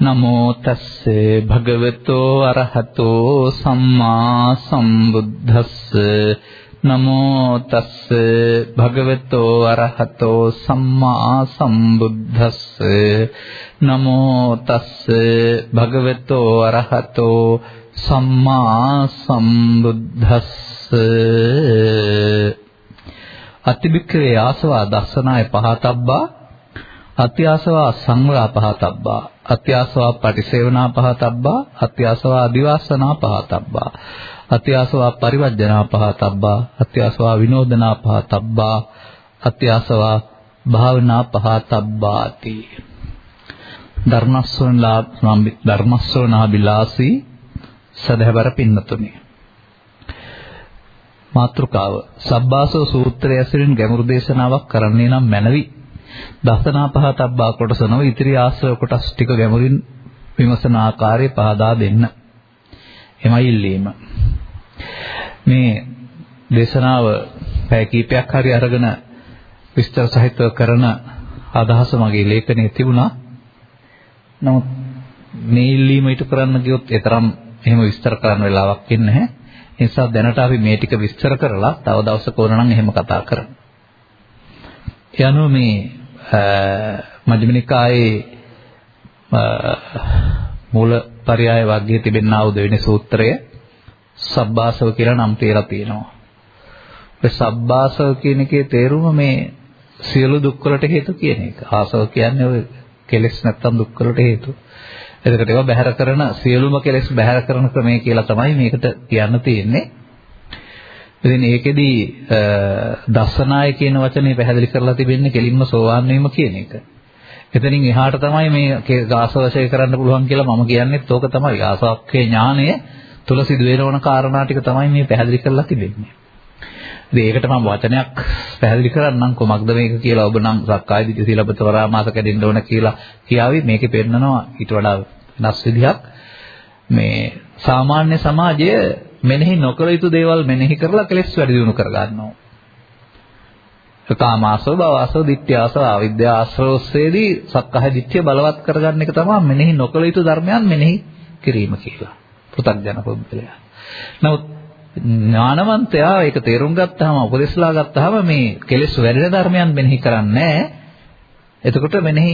නමෝ තස්ස භගවතෝ අරහතෝ සම්මා සම්බුද්දස්ස. නමෝ තස්ස භගවතෝ අරහතෝ සම්මා සම්බුද්දස්ස. නමෝ තස්ස භගවතෝ අරහතෝ සම්මා සම්බුද්දස්ස. අතිබික්කවේ ආසවා දස්සනාය පහතබ්බා. අත්‍යාසවා සංවරා පහතබ්බා. අත්‍යාසවා පටිසේවනා පහතබ්බා. අත්‍යාසවා අදිවාසනා පහතබ්බා. අත්‍යාසවා පරිවර්ජනා පහතබ්බා. අත්‍යාසවා විනෝදනා පහතබ්බා. අත්‍යාසවා භාවනා පහතබ්බාති. ධර්මස්සෝනා ධර්මස්සෝනා බිලාසී සදහවර පින්නතුනි. මාත්‍රකාව සබ්බාසෝ සූත්‍රය ඇසුරින් ගැඹුරු දේශනාවක් කරන්නේ නම් මැනවි. දසනා පහතබ්බා කොටස නොව ඉතිරි ආශ්‍රව කොටස් ටික ගැඹුරින් විමසන ආකාරය පහදා දෙන්න. එමයි ඉල්ලීම. මේ දේශනාව පැය කීපයක් හරි අරගෙන විස්තර සහිතව කරන අදහස මගේ ලේඛනයේ තිබුණා. නමුත් මේ ඉල්ලීම ඊට කරන්න ගියොත් ඒ තරම් එහෙම විස්තර කරන්න වෙලාවක් ඉන්නේ නැහැ. ඒ නිසා දැනට අපි මේ ටික විස්තර කරලා තව දවසක ඕන නම් එහෙම කතා කරමු. යනෝ මේ මජ්ක්‍ධිම නිකායේ මූල පරයය වර්ගයේ තිබෙනා වූ දෙවෙනි සූත්‍රය සබ්බාසව කියලා නම් තියලා තියෙනවා. ඒ සබ්බාසව කියන එකේ තේරුම මේ සියලු දුක් වලට හේතු කියන එක. ආසව කියන්නේ ඔය කෙලෙස් නැත්තම් දුක් වලට හේතු. එතකොට ඒවා බැහැර කරන සියලුම කෙලෙස් බැහැර කරන ක්‍රමය කියලා තමයි මේකට කියන්න තියෙන්නේ. ඉතින් ඒකෙදි දස්සනාය කියන වචනේ පැහැදිලි කරලා තිබෙන්නේ කෙලින්ම සෝවාන් වීම කියන එක. එතනින් එහාට තමයි මේ ආසවශය කරන්න පුළුවන් කියලා මම කියන්නේත් ඕක තමයි. ආසවක්ඛේ ඥානය තුල සිදු වෙනවන කාරණා ටික තමයි මේ පැහැදිලි කරලා තිබෙන්නේ. ඉතින් ඒකට මම වචනයක් පැහැදිලි කරන්නම් කොමක්ද මේක කියලා ඔබ නම් සක්කාය දිට්ඨි සීලබත වරාමාස කැඩෙන්න ඕන කියලා කියාවි මේකේ පෙන්නනවා ඊට වඩා වෙනස් විදිහක් මේ සාමාන්‍ය සමාජය මෙනෙහි නොකළ යුතු දේවල් මෙනෙහි කරලා කෙලෙස් වැඩි දියුණු කර ගන්නවා. කාමාසව භවසව ditthyaසව අවිද්‍යාශ්‍රෝස්සේදී සක්කාය දිට්ඨිය බලවත් කරගන්න එක තමයි මෙනෙහි නොකළ යුතු ධර්මයන් මෙනෙහි කිරීම කියලා. පෘථග්ජන පුද්ගලයා. නමුත් ඥානවන්තයා ඒක තේරුම් ගත්තාම උපදෙස්ලා ගත්තාම මේ කෙලෙස් වැඩෙන ධර්මයන් මෙනෙහි කරන්නේ එතකොට මෙනෙහි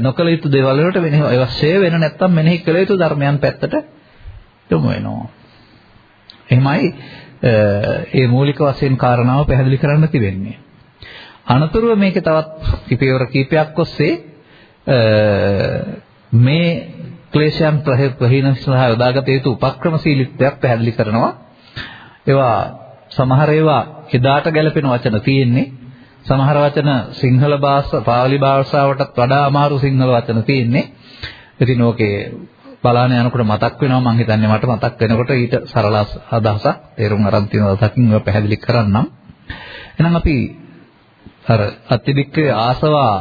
නොකළ යුතු දේවල් වලට මෙනෙහි අවශ්‍ය වෙන නැත්නම් මෙනෙහි කළ යුතු ධර්මයන් පැත්තට යොමු වෙනවා. එහෙමයි ඒ මූලික වශයෙන් කාරණාව පැහැදිලි කරන්න තිබෙන්නේ. අනතුරුව මේකේ තවත් පිපියවර කීපයක් ඔස්සේ මේ ක්ලේශයන් ප්‍රහීන සඳහා යොදාගත යුතු උපක්‍රමශීලීත්වයක් පැහැදිලි කරනවා. ඒවා සමහර ඒවා එදාට ගැලපෙන වචන තියෙන්නේ. සමහර වචන සිංහල භාෂා පාලි භාෂාවටත් වඩා අමාරු සිංහල වචන තියෙන්නේ. ඉතින් ඕකේ බලාන යනකොට මතක් වෙනවා මම හිතන්නේ මට මතක් වෙනකොට ඊට සරල අදහසක් තේරුම් අරන් තියෙන දවසකින් ඔය පැහැදිලි කරන්නම්. එහෙනම් අපි අර අතිවික්කේ ආසවා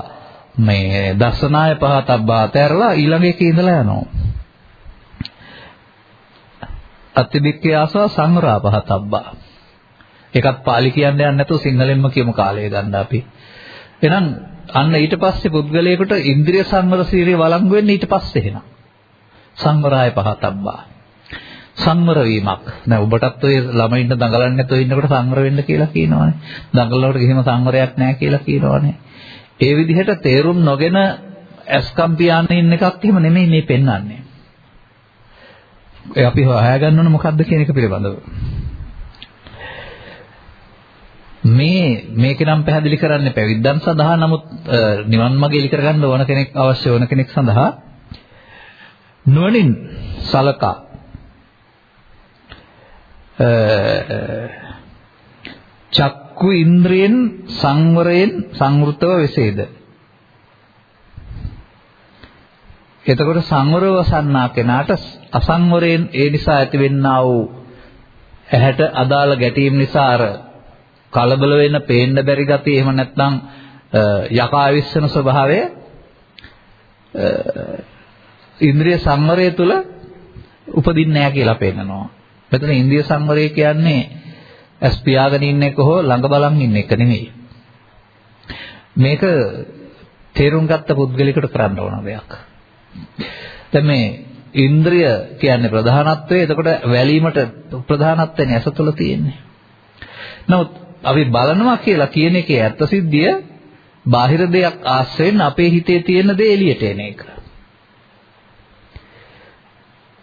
මේ දර්ශනාය පහතබ්බා තැරලා ඊළඟ එකේ ඉඳලා යනවා. අතිවික්කේ ආසවා සංවරා පහතබ්බා. ඒකත් පාලි කියන්න යන්නේ නැතුව සිංහලෙන්ම කියමු කාලය ගන්න අපි. එහෙනම් අන්න ඊට පස්සේ පුද්ගලයාට ඉන්ද්‍රිය සංවර සීරිය වළංගු වෙන්නේ ඊට පස්සේ එනවා. සංවරාය පහතබ්බා. සංවර වීමක්. දැන් ඔබටත් ඔය ළමයින්ට දඟලන්නේ නැතුව ඉන්නකොට සංවර වෙන්න කියලා කියනවානේ. දඟලනකොට කිසිම සංවරයක් නැහැ කියලා කියනවානේ. ඒ විදිහට තේරුම් නොගෙන ඇස්කම් පියාගෙන ඉන්න එකක් එහෙම නෙමෙයි මේ පෙන්වන්නේ. ඒ අපි හොයාගන්න ඕන මොකද්ද කියන එක පිළිබඳව. මේ මේක නම් පැහැදිලි කරන්නේ පැවිද්දන් සඳහා නමුත් නිවන් මාර්ගය ඉලි කරගන්න ඕන කෙනෙක් අවශ්‍ය ඕන කෙනෙක් සඳහා නුවණින් සලකා. චක්කු ඉන්ද්‍රියෙන් සංවරයෙන් සංවෘතව වෙසේද? එතකොට සංවරව වසන්නා කෙනාට අසංවරයෙන් ඒ නිසා ඇතිවෙන්නා වූ ඇහැට අදාළ ගැටීම් නිසා අර කලබල වෙන පේන්න බැරි ගතිය එහෙම නැත්නම් යකා විශ්වන ස්වභාවය ඉන්ද්‍රිය සංවරය තුළ උපදින්නේ නැහැ කියලා පෙන්නනවා. මෙතන ඉන්ද්‍රිය සංවරය කියන්නේ ඇස් පියාගෙන ඉන්න එක හෝ ළඟ බලන් ඉන්න එක නෙමෙයි. මේක තේරුම් ගත්ත පුද්ගලයාට කරන්න ඕන දෙයක්. දැන් මේ ඉන්ද්‍රිය කියන්නේ ප්‍රධානත්වය. එතකොට වැලීමට ප්‍රධානත්වනේ ඇස තුළ තියෙන්නේ. නමුත් අපි බලනවා කියලා කියන එකේ ඇත්ත සිද්ධිය බාහිර දෙයක් ආශ්‍රයෙන් අපේ හිතේ තියෙන දේ එළියට එන එක.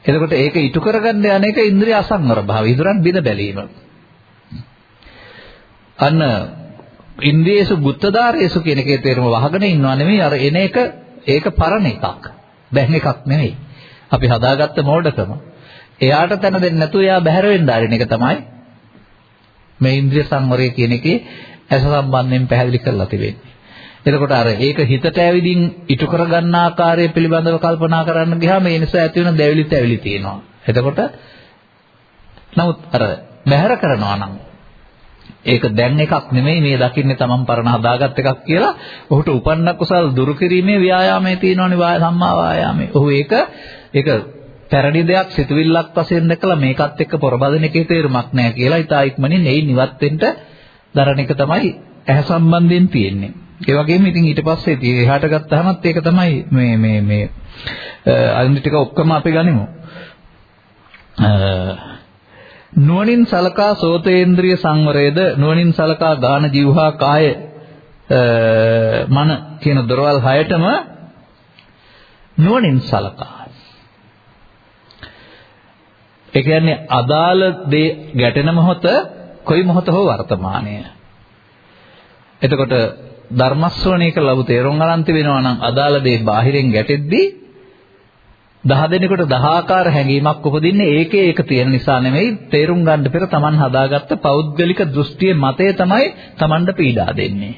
එතකොට ඒක ඉටු කරගන්න යන එක ඉන්ද්‍රිය අසංවර භාවය. ඉදරන් බිඳ බැලීම. අන්න ඉන්ද්‍රියේසු බුත්තදාරේසු කියන එකේ තේරුම වහගෙන ඉන්නව නෙමෙයි අර එන එක ඒක පරණ එකක්. දැන් එකක් නෙමෙයි. අපි හදාගත්ත මෝඩකම. එයාට තැන දෙන්නේ නැතුව එයා බැහැර වෙන්න ආරින එක තමයි මේ ඉන්ද්‍රිය සංවරය කියන එකේ ඇස සම්බන්ධයෙන් පැහැදිලි කරලා තිබෙන්නේ. එතකොට අර ඒක හිතට ඇවිදින් ඉටු කරගන්න ආකාරය පිළිබඳව කල්පනා කරන්න ගියාම ඒ නිසා ඇති වෙන දැවිලි තැවිලි තියෙනවා. එතකොට නමුත් අර බැහැර කරනවා නම් ඒක දැන් එකක් නෙමෙයි මේ දකින්නේ තමන් පරණ හදාගත් එකක් කියලා ඔහුට උපන්න කුසල් දුරු කිරීමේ ව්‍යායාමයේ තියෙනවනේ වාය සම්මා වායාමයේ. ඔහු ඒක ඒක පැරණි දෙයක් සිතුවිල්ලක් වශයෙන් දැකලා මේකත් එක්ක පොරබදින එකේ තේරුමක් නැහැ කියලා ඊට ඉක්මනින් එයි නිවත් වෙන්න දරණ එක තමයි ඇහැ සම්බන්ධයෙන් තියෙන්නේ. ඒ වගේම ඉතින් ඊට පස්සේ ඉතින් එහාට ගත්තාමත් ඒක තමයි මේ මේ මේ අනිත් ටික ඔක්කොම අපි ගනිමු. නුවණින් සලකා සෝතේන්ද්‍රිය සංවරයේද නුවණින් සලකා ගාන જીවහා කාය මන කියන දොරවල් හයටම නුවණින් සලකා. ඒ කියන්නේ අදාළ දේ ගැටෙන මොහොත කොයි මොහොත හෝ වර්තමානය. එතකොට ධර්ම ශ්‍රවණය කළ ලබු තේරුම් ගන්න වෙනවා නම් අදාළ දේ බාහිරින් ගැටෙද්දී දහ දෙනෙකුට දහ ආකාර හැඟීමක් උපදින්නේ ඒකේ ඒක තියෙන නිසා නෙමෙයි තේරුම් ගන්න පෙර Taman හදාගත්ත පෞද්ගලික දෘෂ්ටියේ මතය තමයි Tamanට පීඩා දෙන්නේ.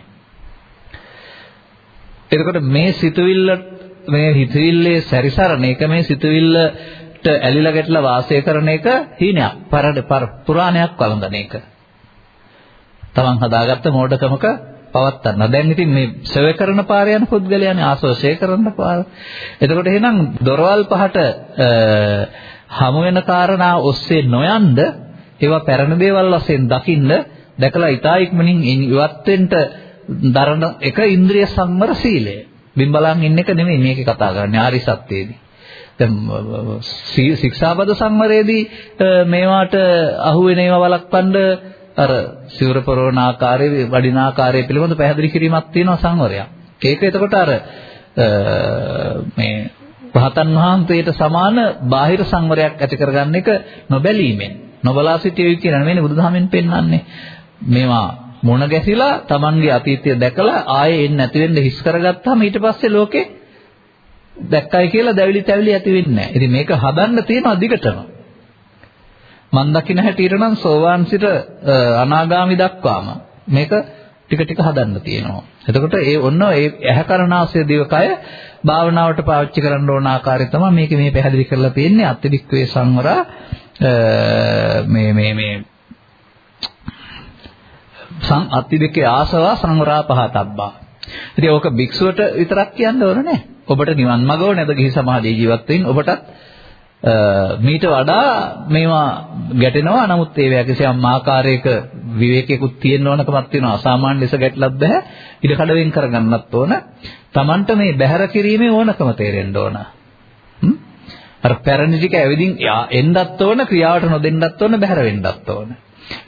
එතකොට මේ සිතුවිල්ල මේ හිතවිල්ලේ සැරිසරන එක මේ සිතුවිල්ලට ඇලිලා ගැටලා වාසය කරන එක හීනයක් පරණ පුරාණයක් වළඳන එක. Taman හදාගත්ත මෝඩකමක පවත්තන්න. දැන් ඉතින් මේ සෙව කරන පාර යන පුද්ගලයානේ ආසෝෂය කරන පාර. එතකොට එහෙනම් දොරවල් පහට හමු වෙන කාරණා ඔස්සේ නොයන්ද ඒවා පැරණ දේවල් වශයෙන් දකින්න දැකලා ඊතා ඉක්මනින් ඉවත් වෙන්න දරන එක ඉන්ද්‍රිය සංවර සීලය. බින් බලන් ඉන්න එක නෙමෙයි මේකේ කතා කරන්නේ ආරි සත්‍යයේදී. දැන් ශික්ෂාපද සංවරයේදී මේවාට අහු වෙන ඒවා වළක්වන්න අර සිවුර පොරවන ආකාරයේ වඩින ආකාරය පිළිබඳ පැහැදිලි කිරීමක් තියෙනවා සංවරයක්. ඒක එතකොට අර මේ රහතන් වහන්සේට සමාන බාහිර සංවරයක් ඇති කරගන්න එක නොබැලීමෙන් නොබලා සිටිය යුතු කියන නෙමෙයි බුදුදහමෙන් පෙන්වන්නේ. මේවා මොන ගැසිලා Tamanගේ අතීතය දැකලා ආයේ එන්නේ නැති වෙන්න හිස් කරගත්තාම ඊට පස්සේ ලෝකේ දැක්කයි කියලා දැවිලි තැවිලි ඇති වෙන්නේ නැහැ. ඉතින් මේක හදන්න තියෙනවා දිගටම. මන් දකින හැටියට නම් සෝවාන් සිට අනාගාමි දක්වාම මේක ටික ටික හදන්න තියෙනවා. එතකොට ඒ ඔන්න ඒ ඇහැ කරනාසය දිවකය භාවනාවට පාවිච්චි කරන්න ඕන ආකාරය තමයි මේක මේ පැහැදිලි කරලා තියෙන්නේ අත්‍යවික්වේ සංවරා මේ මේ මේ සං අත්‍යවික්වේ ආසවා සංවරා පහතබ්බා. ඉතින් ඕක භික්ෂුවට විතරක් කියන්න ඕන නෑ. ඔබට නිවන් මඟ ඕනේ නැද ගිහි සමාජයේ ජීවත් වෙන්න ඔබටත් මීට වඩා මේවා ගැටෙනවා. නමුත් ඒවැ කිසියම් ආකාරයක විවේකයකුත් තියෙන්න ඕනකමක් තියෙනවා. අසාමාන්‍ය ලෙස ගැටලත් බෑ. ඉඩ කඩ වෙන් කරගන්නත් ඕන. Tamanට මේ බැහැර කිරීමේ ඕනකම තේරෙන්න ඕන. අර පැරණි ටික ඇවිදින් එන්නත් ඕන ක්‍රියාවට නොදෙන්නත් ඕන බැහැර වෙන්නත් ඕන.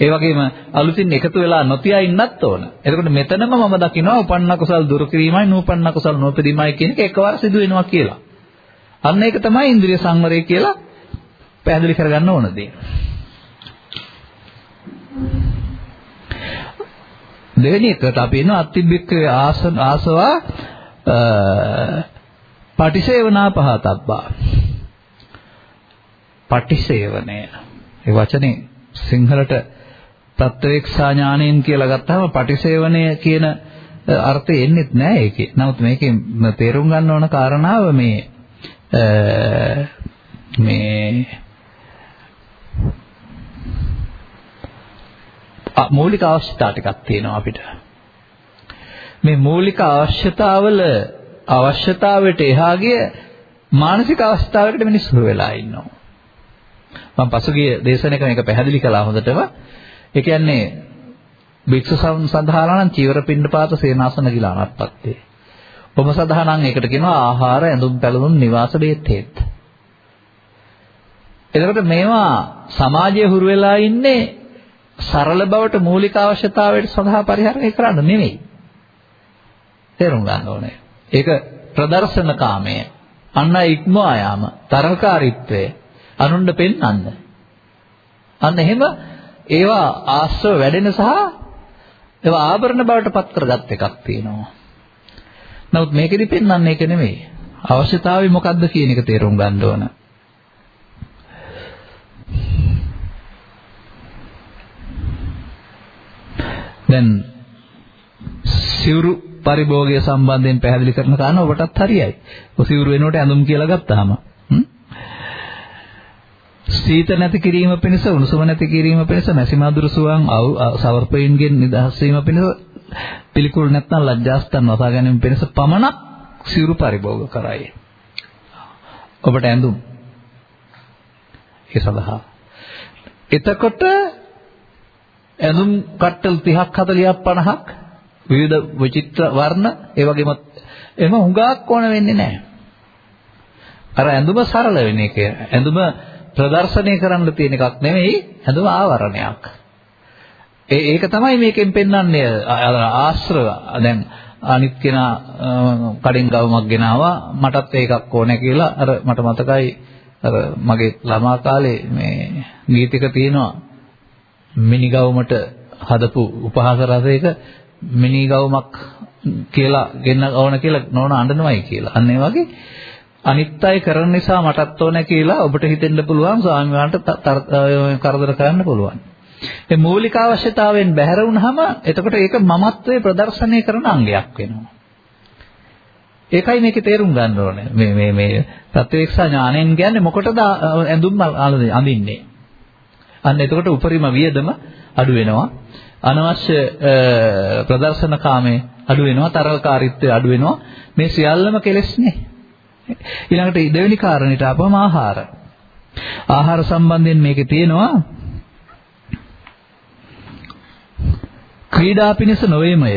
ඒ වගේම අලුතින් එකතු වෙලා නොතියා ඉන්නත් ඕන. එතකොට මෙතනම මම දකිනවා උපන්න කුසල් දුරු කිරීමයි නූපන්න කුසල් නූපදීමයි කියන එක එකවර සිදු වෙනවා කියලා. අන්න ඒක තමයි ඉන්ද්‍රිය සංවරය කියලා පැහැදිලි කරගන්න ඕන දේ. දෙවෙනි එකට අපි එන අත්තිබ්බික්කේ ආසන ආසවා පටිසේවනා පහතබ්බා. පටිසේවනය. ඒ වචනේ සිංහලට ප්‍රත්‍යක්ෂා ඥාණයෙන් කියලා ගත්තාම පටිසේවනය කියන අර්ථය එන්නේ නැහැ ඒකේ. නමුත් මේකේ තේරුම් ගන්න ඕන කාරණාව මේ මේ මූලික අවශ්‍යතා ටිකක් තියෙනවා අපිට. මේ මූලික අවශ්‍යතාවල අවශ්‍යතාවයට එහා ගිය මානසික අවස්ථාවකට මිනිස්සු වෙලා ඉන්නවා. මම පසුගිය දේශනාවක මේක පැහැදිලි කළා හොඳටම. ඒ කියන්නේ භික්ෂු සඳහාලා නම් චීවර පින්නපාත සේනාසන කියලා අනත්පත්තේ. ඔබ සඳහා නම් ඒකට කියනවා ආහාර ඇඳුම් පැළඳුම් නිවාස බේත් හේත්. එතකොට මේවා සමාජයේ හුරු වෙලා ඉන්නේ සරල බවට මූලික අවශ්‍යතාවයට සඳහා පරිහරණය කරන්න නෙමෙයි. තේරුම් ගන්න ඕනේ. ඒක ප්‍රදර්ශන කාමය. අන්න ඉක්මවා යාම, තරකාරීත්වය අනුන්ට පෙන්වන්න. අන්න එහෙම ඒවා ආශ්‍රව වැඩෙන සහ ඒවා ආභරණ බවට පත් කරගත් එකක් තියෙනවා. නමුත් මේකෙදි පෙන්වන්නේ ඒක නෙමෙයි. අවශ්‍යතාවය මොකක්ද කියන එක තේරුම් ගන්න ඕන. දැන් සිවුරු පරිභෝගය සම්බන්ධයෙන් පැහැදිලි කරන කාරණා ඔබටත් හරියයි. ඔය සිවුරු වෙනකොට ඇඳුම් කියලා ගත්තාම. සීත නැති කිරීම පිණිස උණුසුම නැති කිරීම පිණිස මැසි මදුරු සුවන් සවර්පයින්ගෙන් නිදහස් වීම පිණිස පිළිකුල් නැත්නම් ලැජ්ජාස්තන් වසා ගැනීම පිණිස පමණක් සිවුරු පරිභෝග කරයි. ඔබට ඇඳුම් ඒ සඳහා එතකොට ඇඳුම් කට්ටල් 30ක් 40ක් 50ක් විවිධ විචිත්‍ර වර්ණ ඒ වගේම එම හුඟක් ඕන වෙන්නේ නැහැ. අර ඇඳුම සරල වෙන එක. ඇඳුම ප්‍රදර්ශනය කරන්න තියෙන එකක් නෙමෙයි ඇඳුම ආවරණයක්. ඒ ඒක තමයි මේකෙන් පෙන්වන්නේ ආශ්‍රව. දැන් අනිත් කෙනා කඩෙන් ගවමක් ගෙනාවා මටත් ඒකක් ඕනේ කියලා අර මට මතකයි අර මගේ ළමා කාලේ මේ ගීතික තියෙනවා මිනිගවුමට හදපු උපහාස රසයක මිනිගවුමක් කියලා ගෙන්න ඕන කියලා නෝන අඬනවයි කියලා. අන්න ඒ වගේ අනිත් අය කරන නිසා මටත් ඕන කියලා ඔබට හිතෙන්න පුළුවන් ස්වාමීන් කරදර කරන්න පුළුවන්. ඒ මූලික අවශ්‍යතාවයෙන් බැහැර වුණාම එතකොට ඒක මමත්වයේ ප්‍රදර්ශනය කරන අංගයක් වෙනවා. ඒකයි මේකේ තේරුම් ගන්න ඕනේ. මේ මේ මේ ප්‍රත්‍යක්ෂ ඥාණයෙන් කියන්නේ මොකටද ඇඳුම් අඳින්නේ? අන්න එතකොට උපරිම වියදම අඩු වෙනවා. අනවශ්‍ය ප්‍රදර්ශන කාමයේ අඩු වෙනවා, තරල්කාරීත්වය අඩු වෙනවා. මේ සියල්ලම කෙලෙස්නේ. ඊළඟට දෙවෙනි කාරණේට අපම ආහාර. ආහාර සම්බන්ධයෙන් මේකේ තියෙනවා ක්‍රීඩා පිණිස නොවේමය.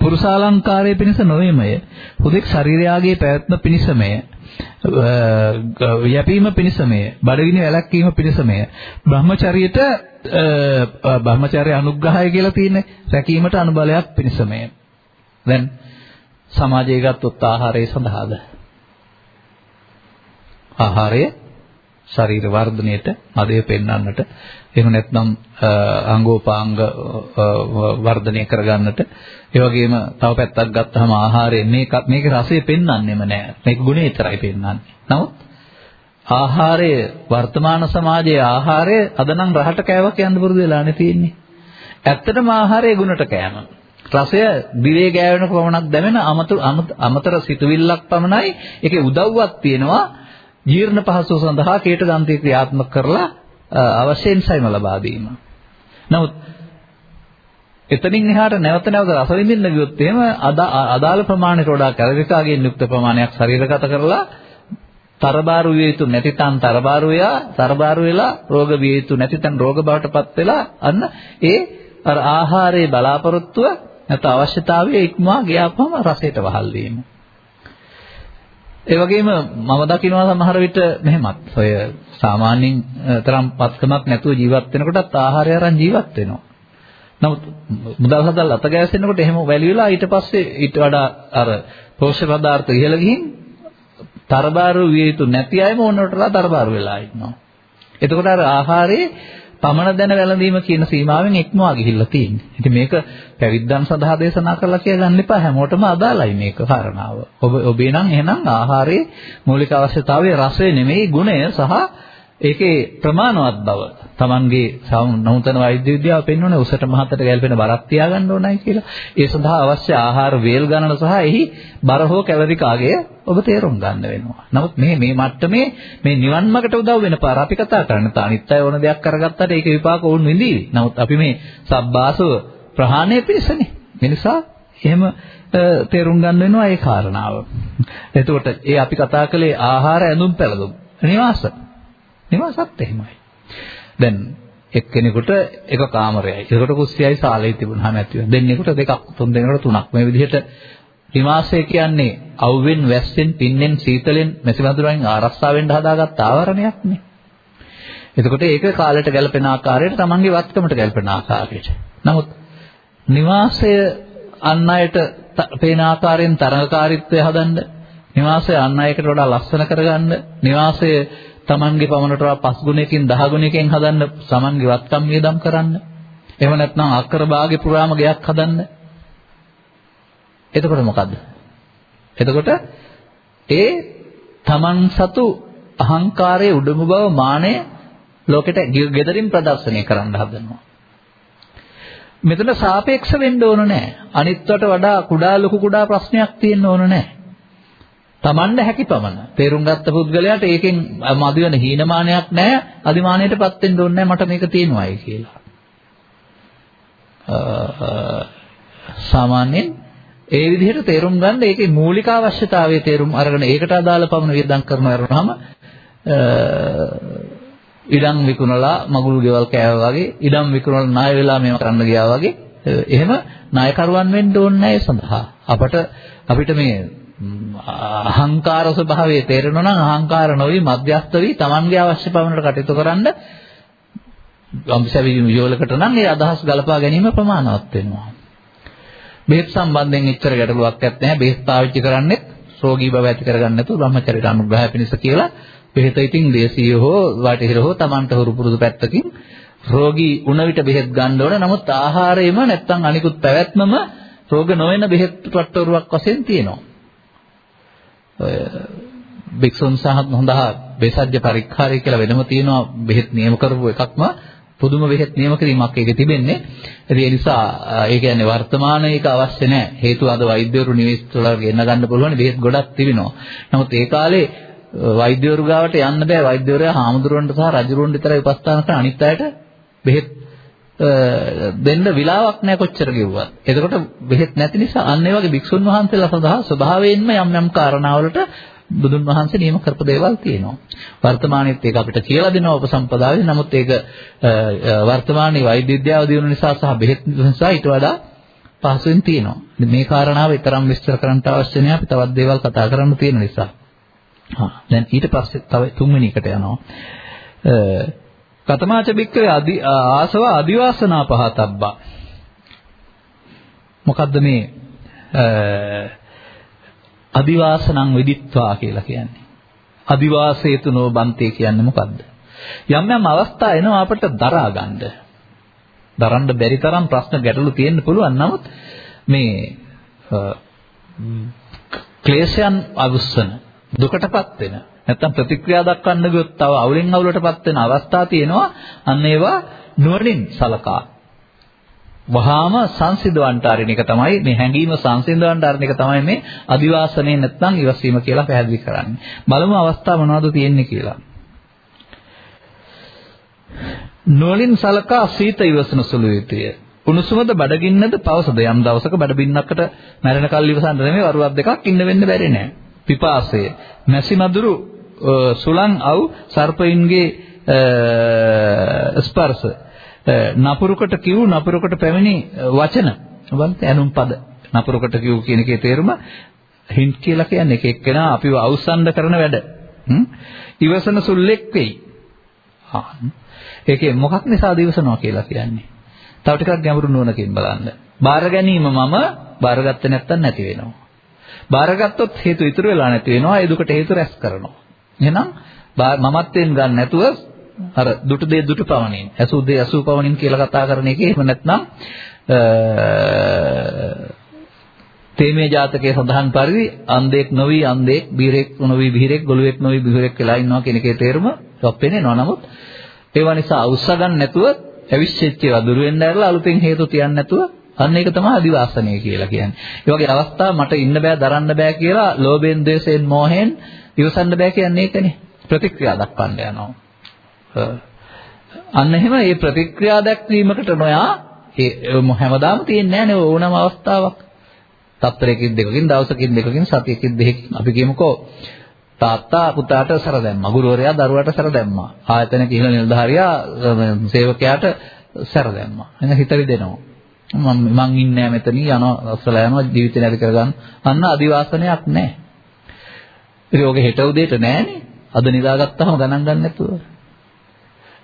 පුරුෂාලංකාරය පිණිස නොවේමය. හුදෙක් ශරීරයාගේ පැවැත්ම පිණිසමය. යැපීම පිණිසමය. බඩගිනි වැළැක්වීම පිණිසමය. බ්‍රහ්මචර්යයට බ්‍රහ්මචර්ය අනුග්‍රහය කියලා තියෙන්නේ රැකීමට අනුබලයක් පිණිසමය. දැන් සමාජයේ ගත්තොත් ආහාරය සඳහාද ආහාරය ශරීර වර්ධනයට මදය පෙන්වන්නට එහෙම නැත්නම් අංගෝපාංග වර්ධනය කරගන්නට. ඒ වගේම තව පැත්තක් ගත්තාම ආහාරය මේක මේකේ රසය පෙන්වන්නෙම නෑ. මේක ගුණය විතරයි පෙන්වන්නේ. නමුත් ආහාරය වර්තමාන සමාජයේ ආහාරය අද නම් රහට කෑවක් යන්න පුරුදු වෙලානේ තියෙන්නේ. ඇත්තටම ආහාරය ගුණට කෑම. රසය දිවේ ගෑවෙන පමණක් දැනෙන අමතර සිතුවිල්ලක් පමණයි. ඒකේ උදව්වක් තියෙනවා. ජීර්ණ පහසුව සඳහා කේට දන්තය ක්‍රියාත්මක කරලා අවශ්‍ය එන්සයිම ලබා දීම. නමුත් එතනින් එහාට නැවත නැවත රස විඳින්න ගියොත් එහෙම අදාළ ප්‍රමාණයට වඩා කැලරිකාගෙන් යුක්ත ප්‍රමාණයක් ශරීරගත කරලා තරබාරු විය යුතු නැති තන් තරබාරු වෙලා තරබාරු වෙලා රෝග විය යුතු නැති තන් රෝග බවටපත් වෙලා අන්න ඒ අර ආහාරයේ බලාපොරොත්තුව නැත්නම් අවශ්‍යතාවය ඉක්මවා ගියාපම රසයට වහල් වීම. ඒ වගේම මම දකිනවා සමහර විට මෙහෙමත් ඔය සාමාන්‍යයෙන් තරම් පත්කමක් නැතුව ජීවත් වෙනකොටත් ආහාරය අරන් ජීවත් වෙනවා. නමුත් මුදල් හදල් අත ගෑසෙනකොට එහෙම වැලි වෙලා ඊට පස්සේ ඊට වඩා අර පෝෂ්‍ය පදාර්ථ ඉහළ ගිහින් තරබාරු විය යුතු නැති අයම ඕනටලා තරබාරු වෙලා ඉන්නවා. එතකොට අර ආහාරයේ පමණ දැන වැළඳීම කියන සීමාවෙන් ඉක්මවා ගිහිල්ලා තියෙන්නේ. ඉතින් මේක පැවිද්දන් සඳහා දේශනා කරලා කියලා ගන්න එපා හැමෝටම අදාළයි මේක කාරණාව. ඔබ ඔබේ නම් එහෙනම් ආහාරයේ මූලික අවශ්‍යතාවය රසය නෙමෙයි ගුණය සහ ඒකේ ප්‍රමාණවත් බව Tamanගේ නූතන වෛද්‍ය විද්‍යාව පෙන්වන්නේ උසට මහතට ගැලපෙන බරක් තියාගන්න ඕනයි කියලා. ඒ සඳහා අවශ්‍ය ආහාර වේල් ගණන සහ එහි බර හෝ කැලරි කාගය ඔබ තේරුම් ගන්න වෙනවා. නමුත් මේ මේ මට්ටමේ මේ නිවන් මාර්ගට උදව් වෙන පාර අපි කතා කරන්නේ තා අනිත් අය ඕන දෙයක් කරගත්තාට ඒක විපාක ඕන් විඳීවි. නමුත් අපි මේ සබ්බාසව ප්‍රහාණය පිණිසනේ. ඒ නිසා එහෙම තේරුම් ගන්න වෙනවා ඒ කාරණාව. එතකොට ඒ අපි කතා කළේ ආහාර ඇඳුම් පැළඳුම් නිවාස. නිවාසත් එහෙමයි. දැන් එක්කෙනෙකුට එක කාමරයයි. ඒකට කුස්සියයි සාලේ තිබුණාම ඇති වෙනවා. දෙන්නෙකුට දෙකක්, තුන් දෙනෙකුට තුනක්. මේ විදිහට නිවාසය කියන්නේ අවුවෙන්, වැස්සෙන්, පින්නෙන්, සීතලෙන්, මැසි වතුරෙන් ආරක්ෂා වෙන්න හදාගත්ත ආවරණයක් නේ. එතකොට ඒක කාලයට ගැලපෙන ආකාරයට තමන්ගේ වත්කමට ගැලපෙන ආකාරයට. නමුත් නිවාසය අන් අයට පේන ආකාරයෙන් තරඟකාරීත්වය හදන්න නිවාසය අන් අයකට වඩා ලස්සන කරගන්න නිවාසය තමන්ගේ පමණට වඩා පස් ගුණයකින් දහ ගුණයකින් හදන්න තමන්ගේ වත්කම් වියදම් කරන්න එහෙම නැත්නම් අක්කර භාගේ පුරාම ගයක් හදන්න එතකොට මොකද්ද එතකොට ඒ තමන් සතු අහංකාරයේ උඩඟු බව මානය ලෝකෙට gederin ප්‍රදර්ශනය කරන්න හදනවා මෙතන සාපේක්ෂ වෙන්න ඕන නැහැ. අනිත්වට වඩා කුඩා ලොකු කුඩා ප්‍රශ්නයක් තියෙන්න ඕන නැහැ. Tamanda හැකි පමණ. තේරුම් ගත්ත පුද්ගලයාට ඒකෙන් මදි වෙන හීනමානයක් නැහැ. අදිමානයටපත් වෙන්න ඕනේ නැහැ මට මේක තියෙනවායි කියලා. සාමාන්‍යයෙන් ඒ විදිහට තේරුම් ගන්න ඒකේ මූලික අවශ්‍යතාවයේ තේරුම් අරගෙන ඒකට අදාළ පමණ වියදම් කරනවා කරනවාම ඉඩම් විකුණලා මගුල් ගෙවල් කෑවා වගේ ඉඩම් විකුණලා ණය වෙලා මේව කරන්න ගියා වගේ එහෙම ණයකරුවන් වෙන්න ඕනේ නැහැ සඳහා අපට අපිට මේ අහංකාර ස්වභාවය තේරෙනවා නම් අහංකාර නොවි මධ්‍යස්ත වී Tamanගේ අවශ්‍ය පවනට කටයුතු කරන්න ගම්සැවි යෝලකට නම් ඒ අදහස් ගලපා ගැනීම ප්‍රමාණවත් වෙනවා. බෙහෙත් සම්බන්ධයෙන් එච්චර ගැටලුවක් නැහැ. බෙහෙත් පාවිච්චි කරන්නේ රෝගී බව ඇති කරගන්න නැතුව බ්‍රහ්මචර්යයට අනුග්‍රහය පිණිස කියලා බෙහෙත ඉතින් දේශීය හෝ වටහිර හෝ Tamanට හුරු පුරුදු පැත්තකින් රෝගී උණ විට බෙහෙත් ගන්න ඕන. නමුත් ආහාරයම නැත්තම් අනිකුත් පැවැත්මම රෝග නොවන බෙහෙත් පට්ටරුවක් වශයෙන් තියෙනවා. ඔය බික්සුන් සහ හොඳා බෙසජ්‍ය පරීක්ෂාරය කියලා වෙනම තියෙනවා බෙහෙත් නියම කරපු එකක්ම පුදුම බෙහෙත් නියම කිරීමක් ඒකේ තිබෙන්නේ. ඉතින් ඒ නිසා ඒ කියන්නේ වර්තමානයේ ඒක අවශ්‍ය නැහැ. හේතුව අද වෛද්‍යවරු නිවෙස් වල ගෙන්න ගන්න පුළුවන් බෙහෙත් ගොඩක් තිබෙනවා. නමුත් ඒ කාලේ වෛද්‍යවරු ගාවට යන්න බෑ වෛද්‍යවරයා හාමුදුරුවන්ට සහ රජුරුවන්ට විතරයි උපස්ථාන කරන අනිත් අයට බෙහෙත් දෙන්න විලාවක් නැහැ කොච්චර කිව්වත්. එතකොට බෙහෙත් නැති නිසා අන්න ඒ වගේ භික්ෂුන් වහන්සේලා සඳහා ස්වභාවයෙන්ම යම් යම් කාරණාවලට බුදුන් වහන්සේ නියම කරපු දේවල් තියෙනවා. වර්තමානයේත් ඒක අපිට කියලා දෙනවා උපසම්පදාවේ. නමුත් ඒක වර්තමානයේ වෛද්‍ය විද්‍යාව දියුණු නිසා සහ බෙහෙත් නිසා ඊට වඩා පහසුවෙන් තියෙනවා. මේ කාරණාව ඊතරම් විස්තර කරන්න අවශ්‍ය නැහැ. අපි තවත් දේවල් කතා කරන්න තියෙන නිසා. හා දැන් ඊට පස්සේ තව තුන්වෙනි එකට යනවා. කතමාච බික්කවේ අදි ආසව අදිවාසනා පහතබ්බා. මොකද්ද මේ අදිවාසනං විදිත්වා කියලා කියන්නේ. අදිවාසේතුනෝ බන්තේ කියන්නේ මොකද්ද? යම් යම් අවස්ථා එනවා අපිට දරා ගන්න. දරන්න බැරි තරම් ප්‍රශ්න ගැටලු තියෙන්න පුළුවන්. නමුත් මේ ක්ලේශයන් අවුස්සන දුකටපත් වෙන නැත්තම් ප්‍රතික්‍රියා දක්වන්න ගියොත් තව අවුලෙන් අවුලටපත් වෙන අවස්ථා තියෙනවා අන්න ඒවා නුවණින් සලකා වහාම සංසිඳවන්ට ආරින එක තමයි මේ හැඟීම සංසිඳවන්ට ආරින එක තමයි මේ අදිවාසනේ නැත්නම් ඉවසීම කියලා පැහැදිලි කරන්නේ. බලමු අවස්ථාව මොනවද තියෙන්නේ කියලා. නොලින් සලකා සීත ඉවසන සුළු යුතුය. උණුසුමද බඩගින්නද පවසද යම් දවසක බඩබින්නකට මැරෙන කල් ඉවසන්න නෙමෙයි වරුවක් දෙකක් ඉන්න වෙන්න බැරි නෑ. පිපාසය, මැසි මදුරු සුලං අව් සර්පයින්ගේ ස්පර්ශ. නපුරුකට කිව් නපුරුකට පැමිණි වචන. බලන්න ඇනුම් පද. නපුරුකට කිව් කියන එකේ තේරුම හින්ට් කියලා කියන්නේ එක එක්කෙනා අපිව අවසන්ඩ කරන වැඩ. ඉවසන සුල්ලෙක් වෙයි. ඒකේ මොකක් නිසාද ඉවසනවා කියලා කියන්නේ? තව ටිකක් ගැඹුරු නුවණකින් බලන්න. බාර ගැනීම මම බාරගත්තේ නැත්තම් නැති වෙනවා. බාරගත්තොත් හේතු ඉතුරු වෙලා නැති වෙනවා. ඒ දුකට හේතු රැස් කරනවා. එහෙනම් මමත්වෙන් ගන්න නැතුව අර දුටු දේ දුටු පවණින් ඇසූ දේ ඇසූ පවණින් කියලා කතා කරන එකේ එහෙම නැත්නම් තේමේ ජාතකයේ සඳහන් පරිදි අන්ධෙක් නොවි අන්ධෙක් බීරෙක් නොවි බීරෙක් ගොළුෙක් නොවි බිහුරෙක් වෙලා ඉන්නවා කියන එකේ තේරුම තොප්පෙන්නේ නමුත් ඒවා නිසා අවශ්‍ය ගන්න නැතුව ඇවිස්සෙච්ච ඒවා දුර වෙන්න ඇරලා අලුතෙන් හේතු තියන්න නැතුව අන්න ඒක තමයි අදිවාසනය කියලා කියන්නේ. ඒ වගේ අවස්ථා මට ඉන්න බෑ දරන්න බෑ කියලා ලෝභයෙන් ද්වේෂයෙන් මෝහයෙන් ඉවසන්න බෑ කියන්නේ ඒකනේ. ප්‍රතික්‍රියා දක්වන්න යනවා. අන්න එහෙම මේ ප්‍රතික්‍රියා දැක්වීමකට නොයා ඒ හැමදාම තියෙන්නේ නැහැ නේ ඕනම අවස්ථාවක්. තත්පරයකින් දෙකකින් දවසකින් දෙකකින් සතියකින් දෙකකින් අපි කියමුකෝ තාත්තා පුතාට සැර දැම්මා. ගුරුවරයා දරුවාට සැර දැම්මා. ආයතනයේ ඉහළ නිලධාරියා සේවකයාට සැර දැම්මා. එහෙනම් හිතරි දෙනවා. මම මං ඉන්නේ නැහැ මෙතනින් යනවා අස්සලා යනවා ජීවිතේ නැති කරගන්න. අන්න අදිවාසනයක් නැහැ. ඉතින් ඔගේ හෙට උදේට නැහනේ. අද නිදාගත්තාම ගණන් ගන්න නැතුව.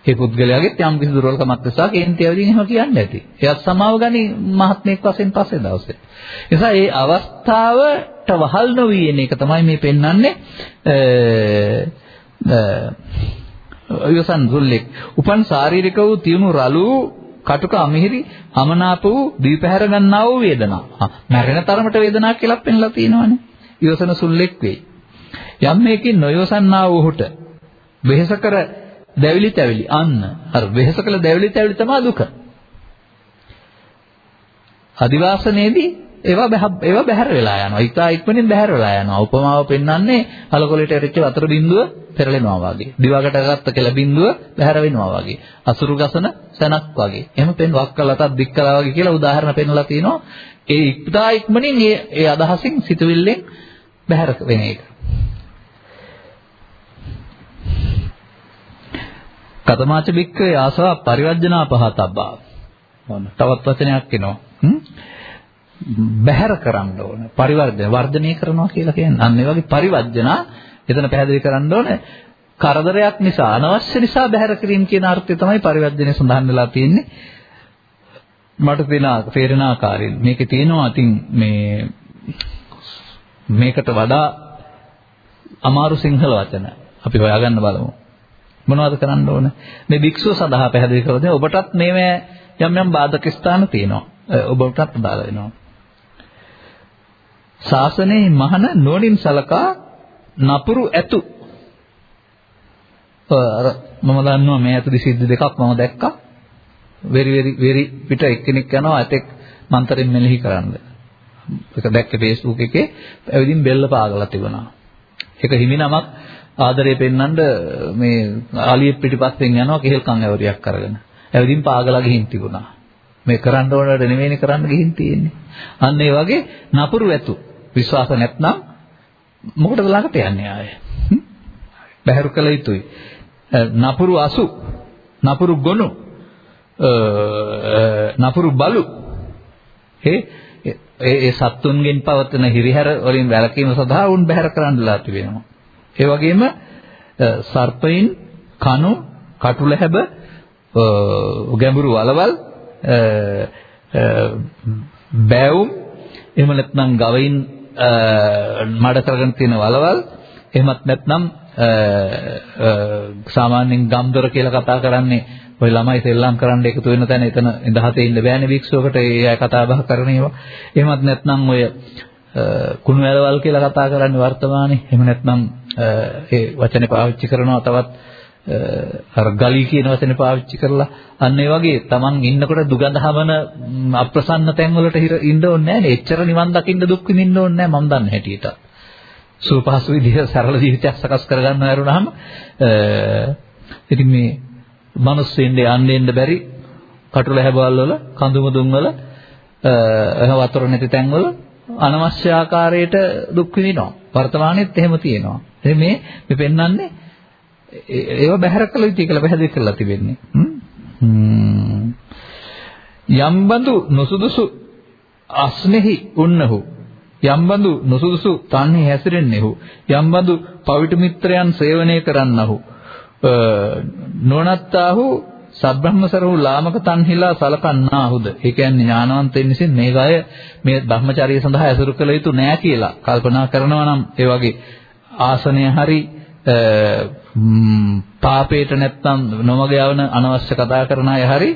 ඒ පුද්ගලයාගෙත් යම් කිසි දුර්වලකමක් නිසා කේන්ති ඇවිදින් එහෙම කියන්නේ නැති. එයත් සමාව ගනි මහත්මයෙක් වශයෙන් පස්සේ දවසේ. නිසා මේ අවස්ථාවට වහල් නොවි එන එක තමයි මේ පෙන්වන්නේ යොසන් දුල්ලෙක්. උපන් ශාරීරික වූ තියුණු රළු කටුක අමිහිරි අමනාප වූ දීපහැර ගන්නා වූ වේදනා. මැරෙන තරමට වේදනාවක් කියලා පෙන්ලා තියෙනවානේ. යොසන සුල්ලෙක් වෙයි. යම් මේකින් නොයොසන්නා වූහුට වෙහෙස කර දැවිලි තැවිලි අන්න අර වෙහෙස කළ දැවිලි තැවිලි තමයි දුක. අදිවාසනයේදී ඒවා ඒවා බැහැර වෙලා යනවා. ඉතා ඉක්මනින් බැහැර වෙලා යනවා. උපමාව පෙන්වන්නේ අලකොලේට ඇරිච්ච වතුර බින්දුව පෙරලෙනවා වගේ. දිවකට ගත්ත කෙල බින්දුව බැහැර වෙනවා වගේ. අසුරු ගසන සනක් වගේ. එහෙම පෙන් වක්කලතක් දික්කලා වගේ කියලා උදාහරණ පෙන්වලා තිනවා. ඒ ඉතා ඉක්මනින් ඒ ඒ අදහසින් සිතුවිල්ලෙන් බැහැර වෙන එක. කතමාච බික්කේ ආසව පරිවර්ජනා පහතබ්බා. ඔන්න තවත් වචනයක් එනවා. බැහැර කරන්න ඕන. පරිවර්ජන වර්ධනය කරනවා කියලා කියන්නේ. අන්න ඒ වගේ පරිවර්ජනා එතන පැහැදිලි කරන්න ඕනේ. කරදරයක් නිසා අනවශ්‍ය නිසා බැහැර කිරීම කියන අර්ථය තමයි පරිවර්ජනය සඳහන් වෙලා තියෙන්නේ. මට තේන තේරෙන ආකාරයෙන් මේකේ තියෙනවා ඉතින් මේ මේකට වඩා අමාරු සිංහල වචන අපි හොයාගන්න බලමු. මොනවද කරන්න ඕන? මේ භික්ෂුව සඳහා පැහැදිලි කරලා දෙන ඔබටත් මේවැ යම් යම් බාධක ස්ථාන තියෙනවා. ඔබටත් අදාළ වෙනවා. ශාසනයේ මහන නෝනින් සලකා නපුරු ඇතු අර මම දන්නවා මේ ඇතුළේ සිද්ධි දෙකක් මම දැක්කා. වෙරි වෙරි වෙරි පිට එක්කෙනෙක් යනවා ඇතෙක් මන්තරෙන් මෙනෙහි කරන්න. ඒක දැක්කේ Facebook එකේ ඇවිදින් බෙල්ල පාගලා තිබුණා. ඒක හිමිනමක් ආදරේ පෙන්නඳ මේ ආලියෙ පිටිපස්සෙන් යනවා කෙහෙල්කම් ඇවරියක් කරගෙන. ඇවිදින් පාගලා ගිහින් තිබුණා. මේ කරන්න ඕනට නෙවෙයිනේ කරන්න ගිහින් තියෙන්නේ. අන්න ඒ වගේ නපුරු ඇතු විශ්වාස නැත්නම් මොකටද ළඟට යන්නේ ආයේ? බහැරු කළ යුතුයි. නපුරු අසු නපුරු ගොනු නපුරු බලු ඒ ඒ සත්තුන්ගෙන් පවතින හිරිහැර වලින් වැළකීම සඳහා උන් බැහැර කරන්නලා තිබෙනවා. ඒ වගේම සර්පයින් කණු කටුලැහැබ ගැඹුරු වලවල් බෑවුම් එහෙම නැත්නම් ගවයින් මඩ කරගෙන තියෙන වලවල් එහෙමත් නැත්නම් සාමාන්‍යයෙන් ගම්දොර කියලා කතා කරන්නේ ඔය ළමයි සෙල්ලම් කරන්න එකතු වෙන තැන එතන ඉඳහතේ ඉන්න බෑනේ වික්ෂුවකට ඒ අය කතා බහ කරන ඒවා. එහෙමත් නැත්නම් ඔය කුණු ඇලවල් කියලා කතා කරන්නේ වර්තමානයේ. එහෙම නැත්නම් ඒ වචනේ පාවිච්චි කරනවා තවත් අර ගලි කියන වචනේ පාවිච්චි කරලා අන්න ඒ වගේ Taman ඉන්නකොට දුගඳ හමන අප්‍රසන්න තැන් වලට ඉන්න ඕනේ නැහැ නේ. එච්චර නිවන් දකින්න දුක් විඳින්න ඕනේ නැහැ මම දන්න හැටියට. සුවපහසු විදිහ සරල ජීවිතයක් සකස් කරගන්න හැරුණාම ඉතින් මේ මිනිස්සුන්ගේ යන්නේ යන්න බැරි කටුල හැබවල් වල කඳුමුදුන් වල වතුර නැති තැන් වල අනවශ්‍ය ආකාරයට දුක් විඳිනවා. වර්තමානයේත් එහෙම තියෙනවා. එතෙ මේ මේ පෙන්වන්නේ ඒව බැහැර කළ යුතුයි කියලා පැහැදිලි කරලා තිබෙන්නේ. යම්බඳු නොසුදුසු අස්නෙහි උන්නහු යම්බඳු නොසුදුසු තන්නේ හැසිරෙන්නේහු යම්බඳු පවිට මිත්‍රයන් සේවනය කරන්නහු නොනත්තාහු සබ්‍රහ්මසරහු ලාමක තන්හිලා සලකන්නාහුද? ඒ කියන්නේ ඥානවන්තයින් විසින් මේක අය මේ ධර්මචාරිය සඳහා ඇසුරු කළ යුතු නෑ කියලා කල්පනා කරනවා නම් ඒ වගේ ආසනය හරි පාපේට නැත්තම් නොමග යවන අනවශ්‍ය කතා කරන අය හරි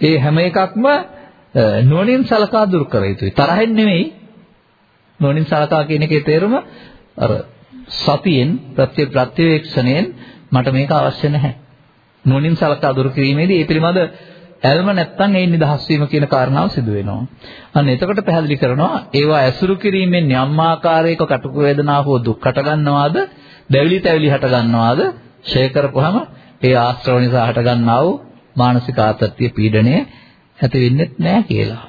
ඒ හැම එකක්ම නොනින් සලකා දුරු කර යුතුයි. තරහෙන් නෙමෙයි. නොනින් සලකා කියන එකේ තේරුම අර සතියෙන් ප්‍රත්‍ය ප්‍රත්‍යවේක්ෂණයෙන් මට මේක අවශ්‍ය නැහැ. නොනින් සලකා දුරු කිරීමේදී ඒ පිළිබඳ ඇල්ම නැත්තම් ඒ නිදහස් වීම කියන කාරණාව සිදු වෙනවා. අන්න එතකොට පැහැදිලි කරනවා ඒවා ඇසුරු කිරීමෙන් යම් ආකාරයක කටුක වේදනාව හෝ දුක් හට ගන්නවාද, දැවිලි තැවිලි හට ගන්නවාද, ෂේ කරපුවාම ඒ ආශ්‍රව නිසා හට ගන්නා වූ මානසික ආතතිය පීඩණය ඇති වෙන්නේ නැහැ කියලා.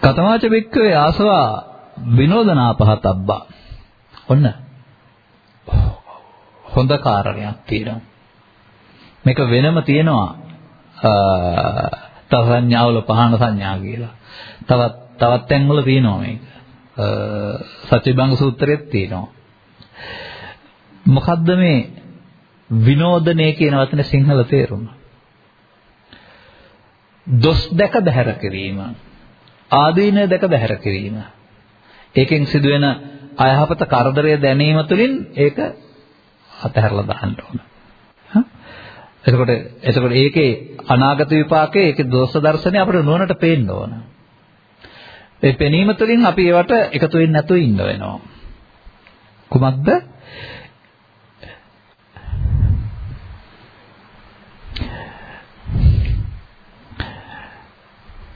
කතමාච බික්කවේ ආසවා විනෝදනා පහතබ්බා. ඔන්න හොඳ කාරණයක් තියෙනවා. මේක වෙනම තියෙනවා තව සංඥාවල පහන සංඥා කියලා. තවත් තවත් තැන්වල තියෙනවා මේක. සත්‍යභංග සූත්‍රයේත් තියෙනවා. මොකද්ද මේ විනෝදනය කියන වචනේ සිංහල තේරුම? දොස් දැක බැහැර කිරීම. ආදීනය දැක බැහැර කිරීම. ඒකෙන් සිදුවෙන අයහපත කරදරය දැනීම තුළින් ඒක අතහැරලා දාන්න ඕන. එතකොට එතකොට ඒකේ අනාගත විපාකයේ ඒකේ දෝෂ දර්ශනය අපිට නුවණට පේන්න ඕන. ඒ පෙනීම තුළින් අපි ඒවට එකතු වෙන්නේ නැතුව ඉන්න වෙනවා. කුමක්ද?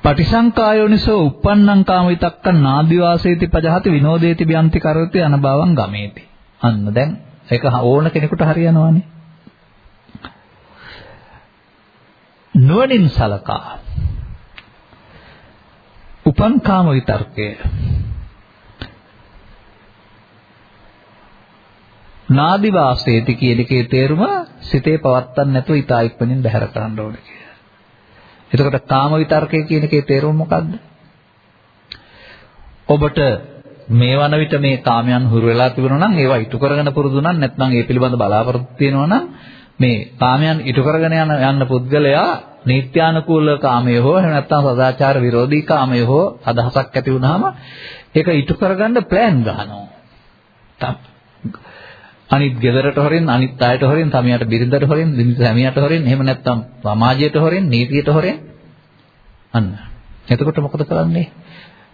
පටිසංකායෝනිසෝ uppannං කාම විතක්කං නාදි වාසේති පජහති විනෝදේති බියන්ති කරති අනභවං ගමේති. අන්න දැන් ඒක ඕන කෙනෙකුට හරියනවානේ. නුවණින් සලකා උපන් කාම විතර්කය නාදි වාසේති කියන එකේ තේරුම සිතේ පවත්තන්න නැතුව ඊට ඉක්මනින් බැහැර කරන්න ඕනේ කියලා. එතකොට කාම විතර්කය කියන එකේ තේරුම මොකද්ද? ඔබට මේ වන විට මේ කාමයන් හුරු වෙලා තිබුණා නම් ඒවා ඉටු කරගෙන පුරුදු නම් නැත්නම් ඒ පිළිබඳ බලාපොරොත්තු තියෙනවා නම් මේ කාමයන් ඉටු කරගෙන යන යන්න පුද්ගලයා නීත්‍යානුකූල කාමය හෝ එහෙම නැත්නම් සදාචාර විරෝධී කාමය හෝ අදහසක් ඇති වුනහම ඒක ඉටු කරගන්න ප්ලෑන් ගන්නවා. අනිත් ගෙදරට හොරෙන් අනිත් අයට හොරෙන් සමියට බිරිඳට හොරෙන් බිරිඳ සමියට හොරෙන් එහෙම නැත්නම් සමාජයට හොරෙන් නීතියට හොරෙන්? අන්න. එතකොට මොකද කරන්නේ?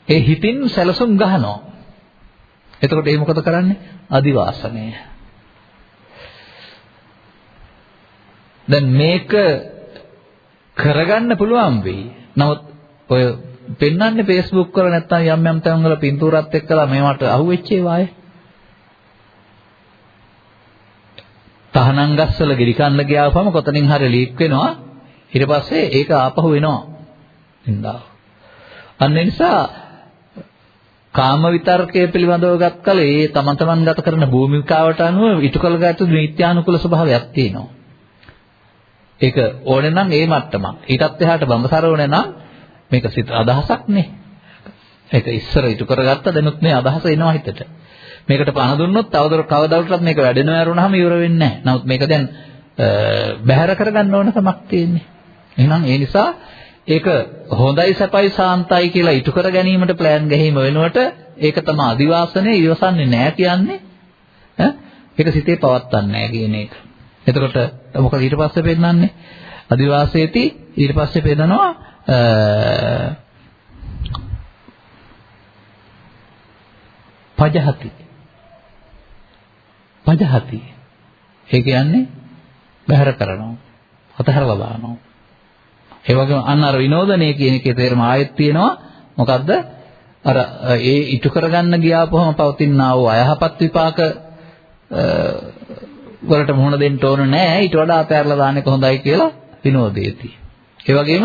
ඒ හිතින් සැලසුම් ගහනවා. එතකොට ඒ මොකද කරන්නේ? අදිවාසනය. දැන් මේක කරගන්න පුළුවන් වෙයි. නමුත් ඔය පෙන්වන්නේ Facebook වල නැත්නම් යම් යම් තැන් වල පින්තූරات එක්කලා මේවට අහුවෙච්ච ඒවා තහනම් ගස්වල ගිරි කන්න ගියාපම කොතනින් හරි ලීක් වෙනවා. ඊට පස්සේ ඒක ආපහු එනවා. නින්දාව අන්න ඒ නිසා කාම විතර්කයේ පිළිබඳව ගත් කල ඒ තම තමන් ගත කරන භූමිකාවට අනුව ඉටු කළගත්තු නිත්‍යානුකූල ස්වභාවයක් තියෙනවා. ඒක ඕනේ නම් ඒ මට්ටමක්. ඊටත් එහාට බඹසර ඕනේ නම් මේක සිත අදහසක් නේ. ඒක ඉස්සර ඉටු කරගත්ත දැනුත් මේ අදහස එනවා හිතට මේකට පණ දුන්නොත් තවදුර කවදාකටත් මේක වැඩෙනව ඇරුණාම ඉවර වෙන්නේ නැහැ. නමුත් මේක දැන් බැහැර කරගන්න ඕන කමක් තියෙන්නේ. එහෙනම් ඒ නිසා ඒක හොඳයි සැපයි සාන්තයි කියලා ඉටු කර ගැනීමට ප්ලෑන් ගැනීම වෙනුවට ඒක තමයි අදිවාසනේ ඉවසන්නේ නැහැ කියන්නේ. ඈ ඒක සිතේ පවත්තන්නේ නැහැ කියන එක. එතකොට මොකද ඊට පස්සේ පෙන්නන්නේ? අදිවාසේති ඊට පස්සේ පෙන්නනවා පජහති පජහති. ඒ කියන්නේ බහැර කරනවා. අතහැරලා දානවා. ඒ වගේම අන්න අර විනෝදනය කියන එකේ තේරුම ආයෙත් තියෙනවා. මොකද්ද? අර ඒ ඉටු කරගන්න ගියාපුවම පවතිනා වූ අයහපත් විපාක වලට මුහුණ දෙන්න ඕන නෑ. ඊට වඩා අතහැරලා දාන්න එක හොඳයි කියලා විනෝදේති. ඒ වගේම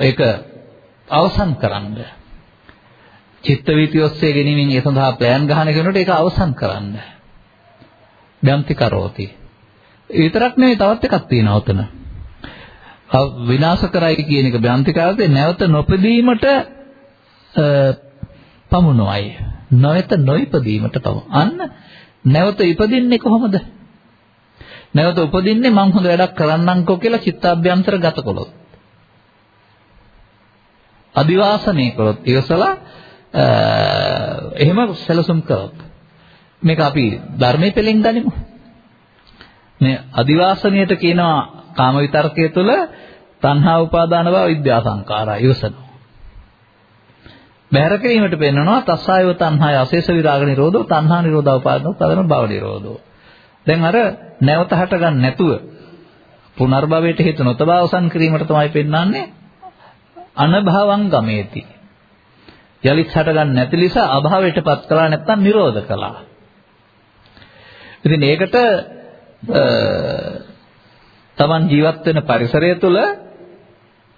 ඒක අවසන් කරන්න. චිත්ත වීති ඔස්සේ ගෙනීමෙන් ඒ සඳහා ප්ලෑන් ගහන කෙනෙකුට ඒක අවසන් කරන්න. බ්‍යන්ති කරෝති. විතරක් නෙවෙයි තවත් එකක් තියෙනවා උතන. විනාශ කරයි කියන එක බ්‍යන්ති කරද්දී නැවත නොපදීමට පමුණුවයි. නොයත නොයිපදීමට පමු. අන්න නැවත ඉපදින්නේ කොහොමද? නැවත උපදින්නේ මං හොඳ වැඩක් කරන්නම්කෝ කියලා චිත්තාභ්‍යන්තර ගත කළොත්. අදිවාසනය කළොත් ඉවසලා එහෙම සැලසුම් කළොත් මේක අපි ධර්මයේ පෙළෙන් ගනිමු. මේ අදිවාසනියට කියනවා කාම විතර්කයේ තුල තණ්හා උපාදාන බව විද්‍යා සංකාරා ඉවසනවා. බහැර කිරීමට පෙන්වනවා තස්සායව තණ්හාය අශේෂ විරාග නිරෝධෝ තණ්හා නිරෝධ උපාදාන උපාදාන භව නිරෝධෝ. දැන් අර නැවත හට ගන්න නැතුව පුනර්භවයට හේතු නොතබා අවසන් කිරීමට තමයි පෙන්වන්නේ අනභවං ගමේති. යලිත් හට ගන්න නැති නිසා අභාවයටපත් කළා නැත්නම් නිරෝධ කළා. ඉතින් ඒකට තමන් ජීවත් වෙන පරිසරය තුළ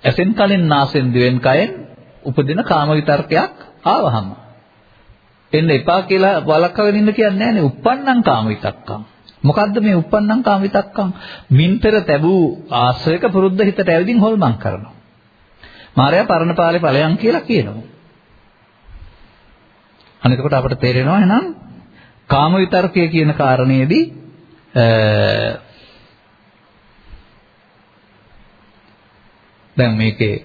ඇසෙන් කලින් නාසෙන් දිවෙන් කයෙන් උපදින කාම විතර්කයක් ආවහම එන්න එපා කියලා වළක්වගෙන ඉන්න කියන්නේ නැහැනේ uppannam කාම විතක්කම් මොකද්ද මේ uppannam කාම විතක්කම්? මින් පෙර තැබූ ආශ්‍රයක පුරුද්ද හිතට ඇවිදින් හොල්මන් කරනවා. මාර්යා පරණ පාලේ ඵලයන් කියලා කියනවා. අනිතකොට අපිට තේරෙනවා එහෙනම් කාම විතර්කය කියන කාරණේදී දැන් මේකේ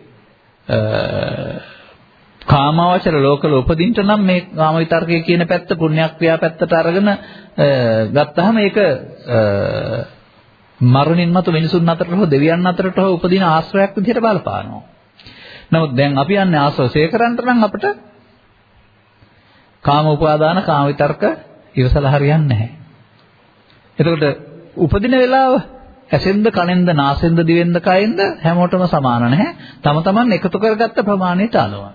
කාමාවචර ලෝකවල උපදින්න නම් මේ කාම විතර්කය කියන පැත්ත පුණ්‍යක්‍රියා පැත්තට අරගෙන ගත්තාම ඒක මරණින් මතු මිනිසුන් අතරට හෝ දෙවියන් අතරට හෝ උපදින ආශ්‍රයයක් විදිහට බලපානවා. නමුත් දැන් අපි යන්නේ ආශ්‍රය කරන්න නම් අපිට කාම උපාදාන කාම විතර්ක ඉවසලා හරියන්නේ නැහැ. එතකොට උපදින වෙලාව ඇසෙන්ද කනෙන්ද නාසෙන්ද දිවෙන්ද කයෙන්ද හැමෝටම සමාන නැහැ. තම තමන් එකතු කරගත්ත ප්‍රමාණයට අනුව.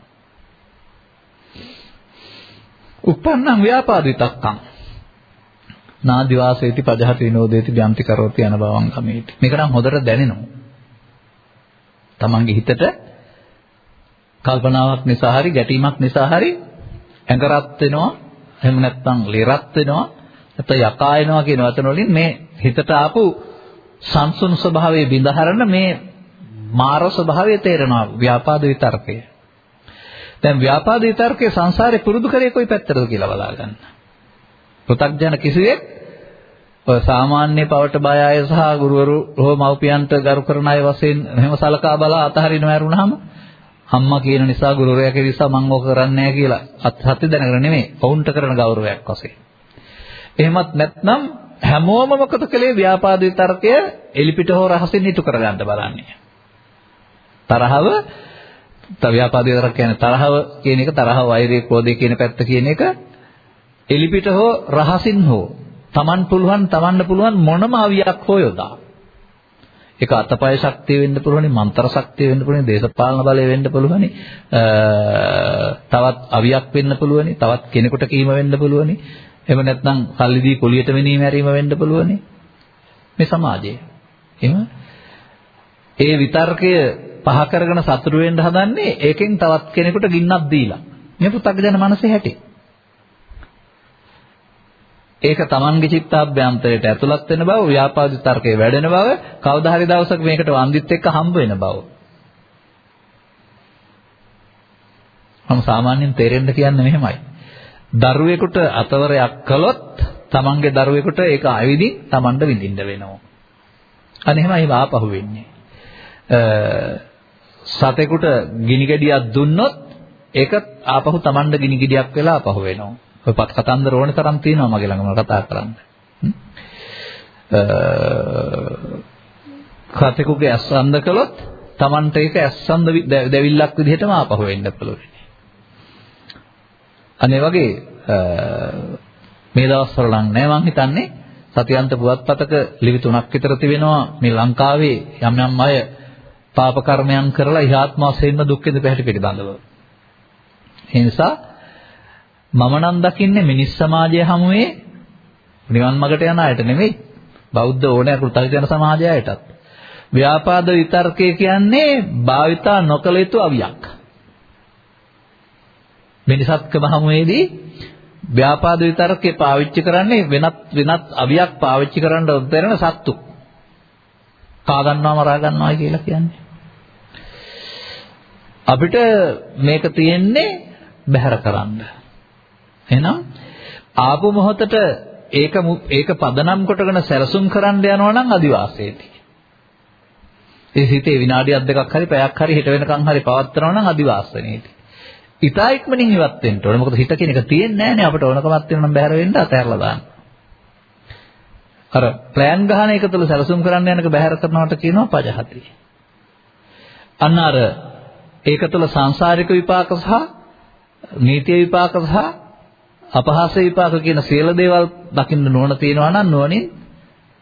uppannam ව්‍යාපාදිතක්කම් නාදි වාසේති පජහති විනෝදේති ජාන්ති කරෝති යන බවං ගමේති. මේක නම් හොඳට දැනෙනවා. තමන්ගේ හිතට කල්පනාවක් නිසා හරි ගැටීමක් නිසා හරි ඇඟ රත් වෙනවා එහෙම නැත්නම් ලේ රත් වෙනවා නැත්නම් යකා එනවා කියන වචන වලින් මේ හිතට ආපු සංසුන් ස්වභාවයේ බිඳහරන මේ මාර ස්වභාවය තේරෙනවා ව්‍යාපාද විතර්කය. දැන් ව්‍යාපාද විතර්කයේ සංසාරේ පුරුදු කරේ කොයි පැත්තටද කියලා බලා ගන්න. පෘථග්ජන කිසිවෙක් ඔය සාමාන්‍ය පවට බය අය සහ ගුරුවරු හෝ මව්පියන්ට ගරු කරන අය වශයෙන් එහෙම සලකා බලා අතහරිනව ඇරුණාම අම්මා කියන නිසා ගුරුවරයා කියන නිසා මම ඕක කරන්නේ නැහැ කියලා සත්‍ය දැනගෙන නෙමෙයි වුන්ට කරන ගෞරවයක් වශයෙන්. එහෙමත් නැත්නම් හැමෝම මොකද කළේ ව්‍යාපාද විතර්කය එලිපිට හෝ රහසින් ඉටු කරගන්න බලන්නේ. තරහව තව ව්‍යාපාද විතර්ක කියන්නේ තරහව කියන එක තරහ වෛරය ක්‍රෝධය කියන පැත්ත කියන එක එලිපිට හෝ රහසින් හෝ Taman පුළුවන් Tamanne පුළුවන් මොනම අවියක් හෝ යොදා ඒක අතපය ශක්තිය වෙන්න පුළුවනි, මන්ත්‍ර ශක්තිය වෙන්න පුළුවනි, දේශපාලන බලය වෙන්න පුළුවනි, තවත් අවියක් වෙන්න පුළුවනි, තවත් කෙනෙකුට කීම වෙන්න පුළුවනි. එහෙම නැත්නම් සල්ලි දී කුලියට වෙනීම හැරීම වෙන්න පුළුවනි. මේ සමාජය. එහෙම ඒ විතර්කය පහ කරගෙන සතුරු වෙන්න හදන්නේ ඒකෙන් තවත් කෙනෙකුට ගින්නක් දීලා. මේ පුතග්ජන මනසේ හැටි. ඒක Tamange චිත්තාභ්‍යන්තරයට ඇතුළත් වෙන බව, ව්‍යාපාද තර්කයේ වැඩෙන බව, කවදා හරි දවසක මේකට වන්දිත් එක්ක හම්බ වෙන බව. මම සාමාන්‍යයෙන් තේරෙන්න කියන්නේ මෙහෙමයි. දරුවෙකුට අතවරයක් කළොත් Tamange දරුවෙකුට ඒක අවිදින් Tamanට විඳින්න වෙනවා. අනේ එහෙමයි ආපහු වෙන්නේ. සතෙකුට ගිනි ගෙඩියක් දුන්නොත් ඒක ආපහු Tamanට ගිනි ගෙඩියක් වෙලා ආපහු වෙනවා. ඔය පත් කතන්දර ඕන තරම් තියෙනවා මගේ ළඟම කතා කරන්න. කතෙකුගේ ඇස්සන්ද කළොත් Tamante ඒක ඇස්සන්ද දැවිල්ලක් විදිහටම ආපහු වෙන්න පුළුවන්. අනේ වගේ මේ දවස්වල නම් නෑ මං හිතන්නේ සතියන්ත පුවත්පතක ලිවි තුනක් විතර තිබෙනවා මේ ලංකාවේ යම් යම් අය පාප කර්මයන් කරලා ඉහාත්ම වශයෙන්ම දුක් විඳ පැහැටි පිළිබඳව. ඒ නිසා මම නම් දකින්නේ මිනිස් සමාජය හමුවේ නිවන් මාර්ගට යන අයට නෙමෙයි. බෞද්ධ ඕනෑ කෘතඥ සමාජයටත් ව්‍යාපාද විතර්කය කියන්නේ භාවිතා නොකළ යුතු අවියක්. මිනිසත්කම හමුවේදී ව්‍යාපාද විතර්කේ පාවිච්චි කරන්නේ වෙනත් වෙනත් අවියක් පාවිච්චි කරන්න උත්තරන සත්තු. කා ගන්නවා මරා ගන්නවා කියලා කියන්නේ. අපිට මේක තියෙන්නේ බැහැර කරන්න. එහෙනම් ආපු මොහොතට ඒක ඒක පදනම් කොටගෙන සැලසුම් කරන්න යනවා නම් අදිවාසයේදී. ඒ හිතේ විනාඩියක් දෙකක් හරි පැයක් හරි හිට වෙනකන් හරි පවත්වනවා නම් අදිවාසනේදී. ඊටා ඉක්මනින් ඉවත් වෙන්න ඕනේ. මොකද හිත කියන එක තියෙන්නේ නැහැ නේ අපිට ඕනකමක් තියෙනවා නම් බැහැර වෙන්න අතහැරලා දාන්න. අර ප්ලෑන් ගහන එක තුළ සැලසුම් කරන්න යනක බැහැර කරනවට කියනවා පජහති. අන්න අර ඒක තුළ සංසාරික විපාක සහ නීතිය විපාක සහ අපහාස විපාක කියන සියලු දේවල් දකින්න නොවන තියනවා නම් නොවනින්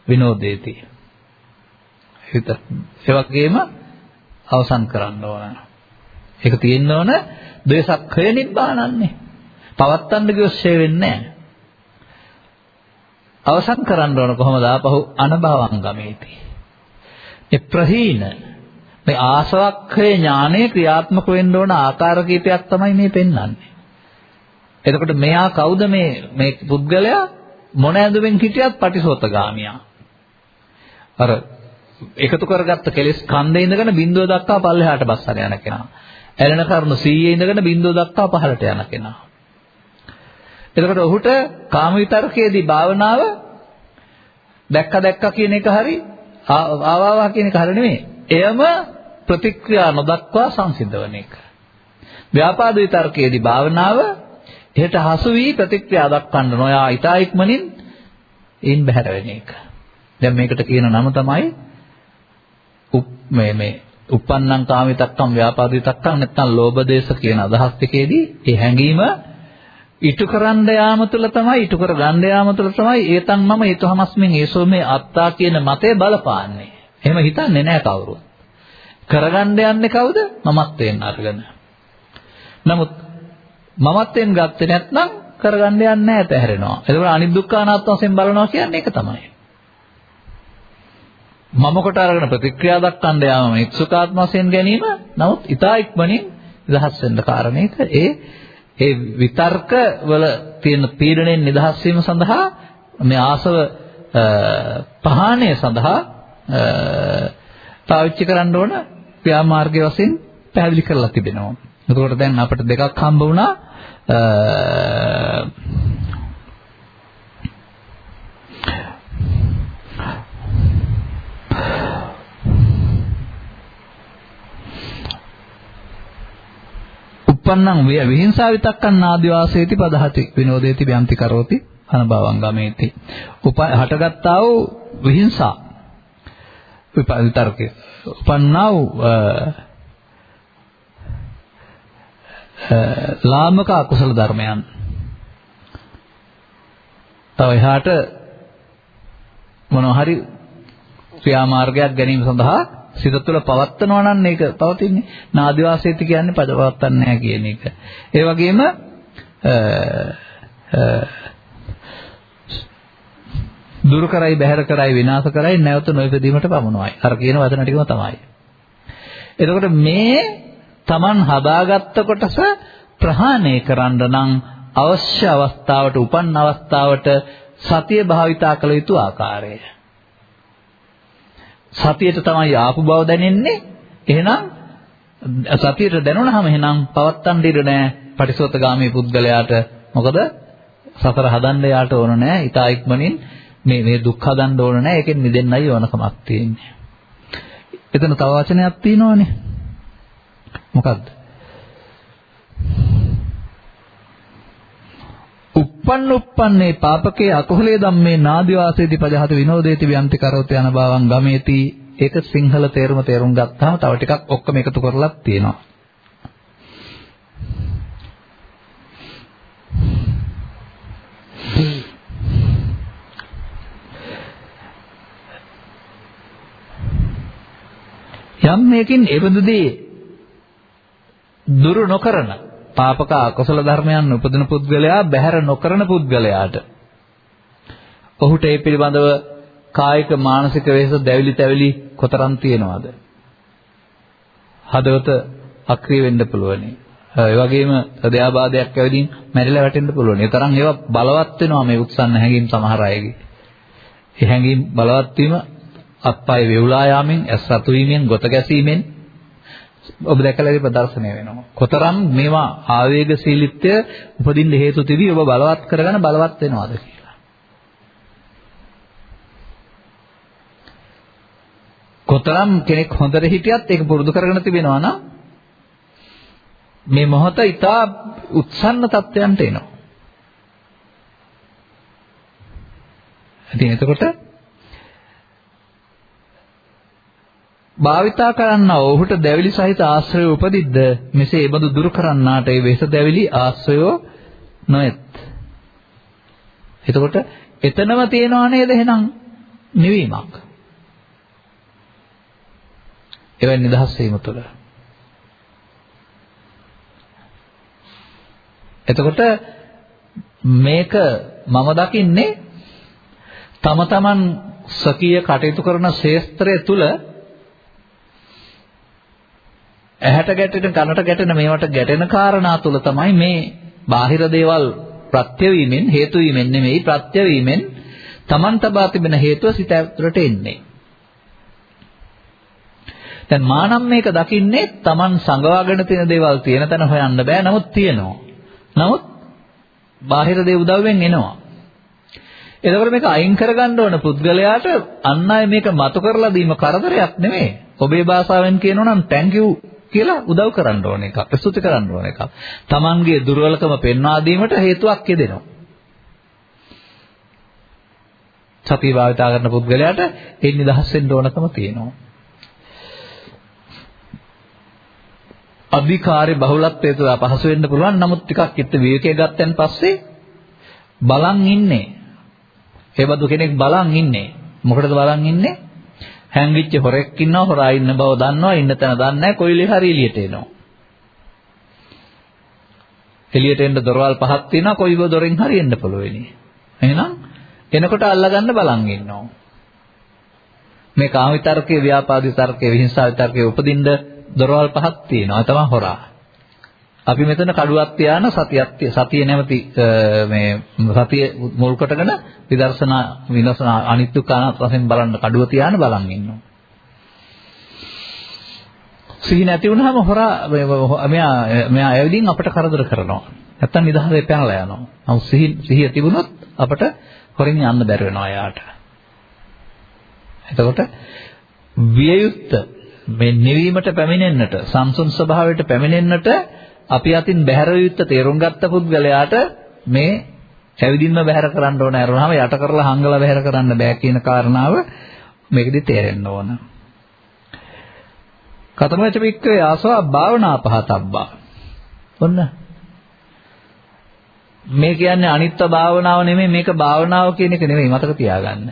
විනෝදේති. හිත. ඒ වගේම අවසන් කරන්න ඕන. ඒක තියෙන්න ඕන ද්වේෂක්ඛය නිබ්බානන්නේ. පවත්තන්න ගියොස්සේ වෙන්නේ නැහැ. අවසන් කරන්න ඕන කොහොමද ආපහු අනභවං ගමේති. මේ ප්‍රහීන මේ ආසවක්ඛය ඥානය ක්‍රියාත්මක වෙන්න ඕන ආකාර කීපයක් තමයි මේ පෙන්වන්නේ. එතකොට මෙයා කවුද මේ මේ පුද්ගලයා මොන ඇඳුමින් හිටියත් පටිසෝතගාමියා. අර එකතු කරගත්ත කෙලෙස් කන්දේ ඉඳගෙන බිඳුව දක්වා පල්ලෙහාට බස්සන යන කෙනා. ඇලෙන කරුණු 100 ඉඳගෙන බිඳුව දක්වා පහළට යන කෙනා. එතකොට ඔහුට කාම විතරකයේදී භාවනාව දැක්ක දැක්ක කියන එක හරි ආවාවා කියන එක හරි නෙමෙයි. එයම ප්‍රතික්‍රියා නොදක්වා සංසිද්ධවන එක. ව්‍යාපාද විතර්කයේදී භාවනාව එහෙට හසු වී ප්‍රතික්‍රියා දක්වන්න නොයා ඊතා ඉක්මනින් ඉන් බැහැර වෙන එක. දැන් මේකට කියන නම තමයි මේ මේ uppannam කාමිතක්කම් ව්‍යාපාදිතක්කම් නැත්නම් ලෝභ දේශ කියන අදහස් දෙකේදී ඒ හැඟීම ඉටු කරන්න යාම තුළ තමයි ඉටු කර ගන්න යාම තුළ තමයි ඒතන් මම ඊතහමස්මින් ඒසෝ මේ අත්තා කියන මතය බලපාන්නේ. එහෙම හිතන්නේ නැහැ කවුරුත්. කරගන්න යන්නේ කවුද? මමත්වෙන් අරගෙන. නමුත් මමත්වෙන් ගත්තේ නැත්නම් කරගන්න යන්නේ නැහැ තැහැරෙනවා. එතකොට අනිත් දුක්ඛ අනාත්ම වශයෙන් බලනවා කියන්නේ ඒක තමයි. මම කොට අරගෙන ප්‍රතික්‍රියා දක්වන්න යාම ඉක්සුකාත්ම වශයෙන් ගැනීම නමුත් ඊතා ඉක්මනින් නිදහස් වෙන්න කාරණේක ඒ ඒ විතර්ක වල තියෙන පීඩණයෙන් නිදහස් වීම සඳහා මේ ආසව පහාණය සඳහා පාවිච්චි කරන්න ඕන ක්‍රියාමාර්ගය වශයෙන් පැහැදිලි කරලා තිබෙනවා. එතකොට දැන් අපිට දෙකක් හම්බ වුණා. uppannam විහිංසා විතක්කන් ආදිවාසේති පදහති විනෝදේති ව්‍යන්ති කරෝති අනභවං ගමේති උප හටගත්තා වූ විහිංසා විතර්කය උපන්නා වූ ලාමක අකුසල ධර්මයන් තව එහාට මොනවා හරි ක්‍රියාමාර්ගයක් ගැනීම සඳහා සිත තුළ පවත්නවා නම් ඒක පවතින්නේ නාදිවාසීති කියන්නේ පදවත්තන්නේ නැහැ කියන එක. ඒ වගේම දුරු කරයි බැහැර කරයි විනාශ කරයි නැවත නොඉපදීමට පමුණුවයි. අර කියන වචන ටිකම තමයි. එතකොට මේ Taman හදාගත්ත කොටස ප්‍රහාණය කරන්න නම් අවශ්‍ය අවස්ථාවට උපන් අවස්ථාවට සතිය භාවිතා කළ යුතු ආකාරය. සතියට තමයි ආපු බව දැනෙන්නේ. එහෙනම් සතියට දැනුණාම එහෙනම් පවත්තන් දෙන්න නෑ පටිසෝතගාමී පුද්ගලයාට. මොකද සතර හදන්න යාට ඕන නෑ. ඊට ඉක්මනින් මේ මේ දුක් හදන්න ඕන නෑ. ඒකෙන් මිදෙන්නයි ඕනකමක් තියෙන්නේ. එතන තව වචනයක් තියෙනවනේ. මොකද්ද? uppන්න uppන්නේ පාපකේ අකුහලේ ධම්මේ නාදි වාසේති පජහත විනෝදේති ව්‍යන්ති කරෝති යන බවං ගමේති ඒක සිංහල තේරුම තේරුම් ගත්තාම තව ටිකක් ඔක්කොම එකතු කරලා තියෙනවා යම් මේකින් එබඳු දේ දුරු නොකරන පාපක අකුසල ධර්මයන් උපදින පුද්ගලයා බැහැර නොකරන පුද්ගලයාට ඔහුට ඒ පිළිබඳව කායික මානසික වෙහස දැවිලි තැවිලි කොතරම් තියෙනවද? හදවත අක්‍රිය වෙන්න පුළුවනි. ඒ වගේම හෘදයාබාධයක් ඇවිදින් මැරිලා වැටෙන්න පුළුවන්. ඒ තරම් ඒවා බලවත් වෙනවා මේ උත්සන්න හැඟීම් සමහර අයගේ. ඒ හැඟීම් බලවත් වීම අත්පය වේවුලා යාමෙන්, ඇස් රතු වීමෙන්, ගොත ගැසීමෙන් ඔබ දැකලා ඉතින් ප්‍රදර්ශනය වෙනවා. කොතරම් මේවා ආවේගශීලීත්වය උපදින්න හේතු තිබී ඔබ බලවත් කරගෙන බලවත් වෙනවද කියලා. කොතරම් කෙනෙක් හොඳට හිටියත් ඒක පුරුදු කරගෙන තිබෙනවා නම් මේ මොහොත ඊටා උත්සන්න තත්වයන්ට එනවා. ඉතින් එතකොට භාවිතා කරන්නා ඔහුට දැවිලි සහිත ආශ්‍රය උපදිද්ද මෙසේ ඒබඳු දුරු කරන්නාට ඒ වෙස දැවිලි ආශ්‍රයෝ නොයත්. එතකොට එතනම තියෙනව නේද එහෙනම් නිවීමක්. එවැනි නිදහස් වීම තුළ. එතකොට මේක මම දකින්නේ තම තමන් සකීය කටයුතු කරන ශේස්ත්‍රය තුළ ඇහැට ගැටෙන කනට ගැටෙන මේවට ගැටෙන කාරණා තුල තමයි මේ බාහිර දේවල් ප්‍රත්‍ය වීමෙන් හේතු වීමෙන් නෙමෙයි ප්‍රත්‍ය වීමෙන් Taman තබා තිබෙන හේතුව සිත ඇතුළට එන්නේ. දැන් මානම් මේක දකින්නේ Taman සංගවාගෙන තියෙන දේවල් තියෙන තැන හොයන්න බෑ නමුත් තියෙනවා. නමුත් බාහිර දේ උදව්වෙන් එනවා. එතකොට මේක අයින් කරගන්න ඕන පුද්ගලයාට අන් අය මේක මතු කරලා දීම කරදරයක් නෙමෙයි. ඔබේ භාෂාවෙන් කියනවා නම් thank you කියලා උදව් කරන්න ඕන එකක්. ස්තුති කරන්න ඕන එකක්. Tamanගේ දුර්වලකම පෙන්වා දීමට හේතුවක් යෙදෙනවා. සතිය භාවිතා කරන පුද්ගලයාට ඒ නිදහස් වෙන්න ඕනකම තියෙනවා. අධිකාරී බහුලත්වයට පහසු වෙන්න පුළුවන්. නමුත් ටිකක් ඉත විවේකයේ ගත්තන් පස්සේ බලන් ඉන්නේ. ඒ බඳු කෙනෙක් බලන් ඉන්නේ. මොකටද බලන් ඉන්නේ? හැංගිච්ච හොරෙක් ඉන්නවා හොරා ඉන්න බව දන්නවා ඉන්න තැන දන්නේ නැහැ කොයිලේ හරි එළියට එනවා. එළියට එන්න දොරවල් පහක් තියෙනවා කොයිව දොරෙන් හරි එන්න පුළුවෙනි. එහෙනම් එනකොට අල්ලගන්න බලන් ඉන්නවා. මේ කාම විතර්කයේ ව්‍යාපාද විතර්කයේ විහිංසා විතර්කයේ උපදින්න දොරවල් පහක් තියෙනවා. තමයි හොරා. අපි මෙතන කඩුවක් තියාන සතියක් සතිය නැමැති මේ සතිය මුල් කොටගෙන විදර්ශනා විනසන අනිත්‍ය කාණත් වශයෙන් බලන්න කඩුව තියාන බලන් ඉන්නවා. සිහි නැති වුනහම හොරා මෙයා මෙයා ඇවිදින් අපට කරදර කරනවා. නැත්තම් නිදහසේ පැනලා යනවා. නමුත් සිහි සිහිය තිබුණොත් අපට හොරින් යන්න බැරි වෙනවා එයාට. එතකොට වියයුත්ත මේ නිවීමට පැමිණෙන්නට සංසුන් ස්වභාවයට පැමිණෙන්නට අපි අතින් බැහැර යුත්ත තේරුම් ගත්ත පුද්ගලයාට මේ ඇවිදින්ම බැහැර කරන්න ඕන අරුණාම යට කරලා හංගලා බැහැර කරන්න බෑ කියන කාරණාව මේකෙදි තේරෙන්න ඕන. කතමච පික්කේ ආසවා භාවනා පහතබ්බා. ඔන්න මේ කියන්නේ අනිත්‍ය භාවනාව නෙමෙයි මේක භාවනාව කියන එක නෙමෙයි මතක තියාගන්න.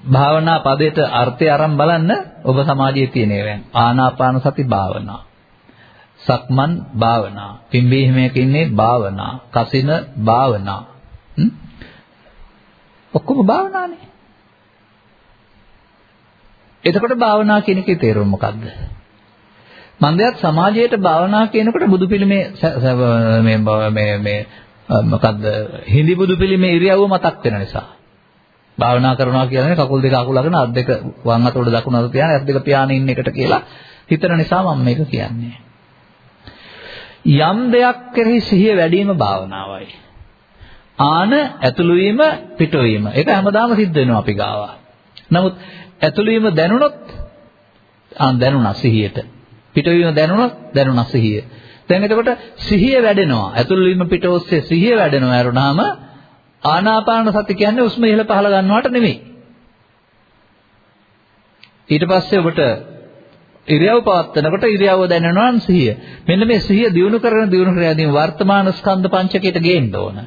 භාවනා පදයට අර්ථය අරන් බලන්න ඔබ සමාජයේ තියෙන ඒවා. ආනාපාන සති භාවනා. සක්මන් භාවනා. පිම්බීමේක ඉන්නේ භාවනා. කසින භාවනා. ඔක්කොම භාවනානේ. එතකොට භාවනා කියන එකේ තේරුම මොකක්ද? මන්දයත් සමාජයට භාවනා කියනකොට බුදු පිළිමේ මේ මේ මේ මොකද්ද හිඳි බුදු පිළිමේ ඉරියව්ව මතක් වෙන නිසා භාවනා කරනවා කියන්නේ කකුල් දෙක අකුලගෙන අත් දෙක වම් අත උඩ දකුණු අත තියාගෙන අත් දෙක පියාගෙන ඉන්න එකට කියලා හිතන නිසා මම මේක කියන්නේ යම් දෙයක් කෙරෙහි සිහිය වැඩිම භාවනාවයි. ආන ඇතුළු වීම පිටු වීම. ඒක හැමදාම සිද්ධ වෙනවා අපි ගාවා. නමුත් ඇතුළු වීම දැනුණොත් ආ දැනුණා සිහියට. පිටු වීම දැනුණොත් දැනුණා සිහිය. දැන් එතකොට සිහිය වැඩෙනවා. ඇතුළු වීම පිට ඔස්සේ සිහිය වැඩෙනවා අරුණාම ආනාපාන සති කියන්නේ උස්ම ඉහළ පහළ ගන්නවට නෙමෙයි. ඊට පස්සේ ඔබට ඉරියව් පවත්නකොට ඉරියව්ව දැනෙනවා නම් සිහිය. මෙන්න මේ සිහිය දියුණු කරගෙන දියුණු කරගෙන වර්තමාන ස්කන්ධ පංචකයට ගේන්න ඕන.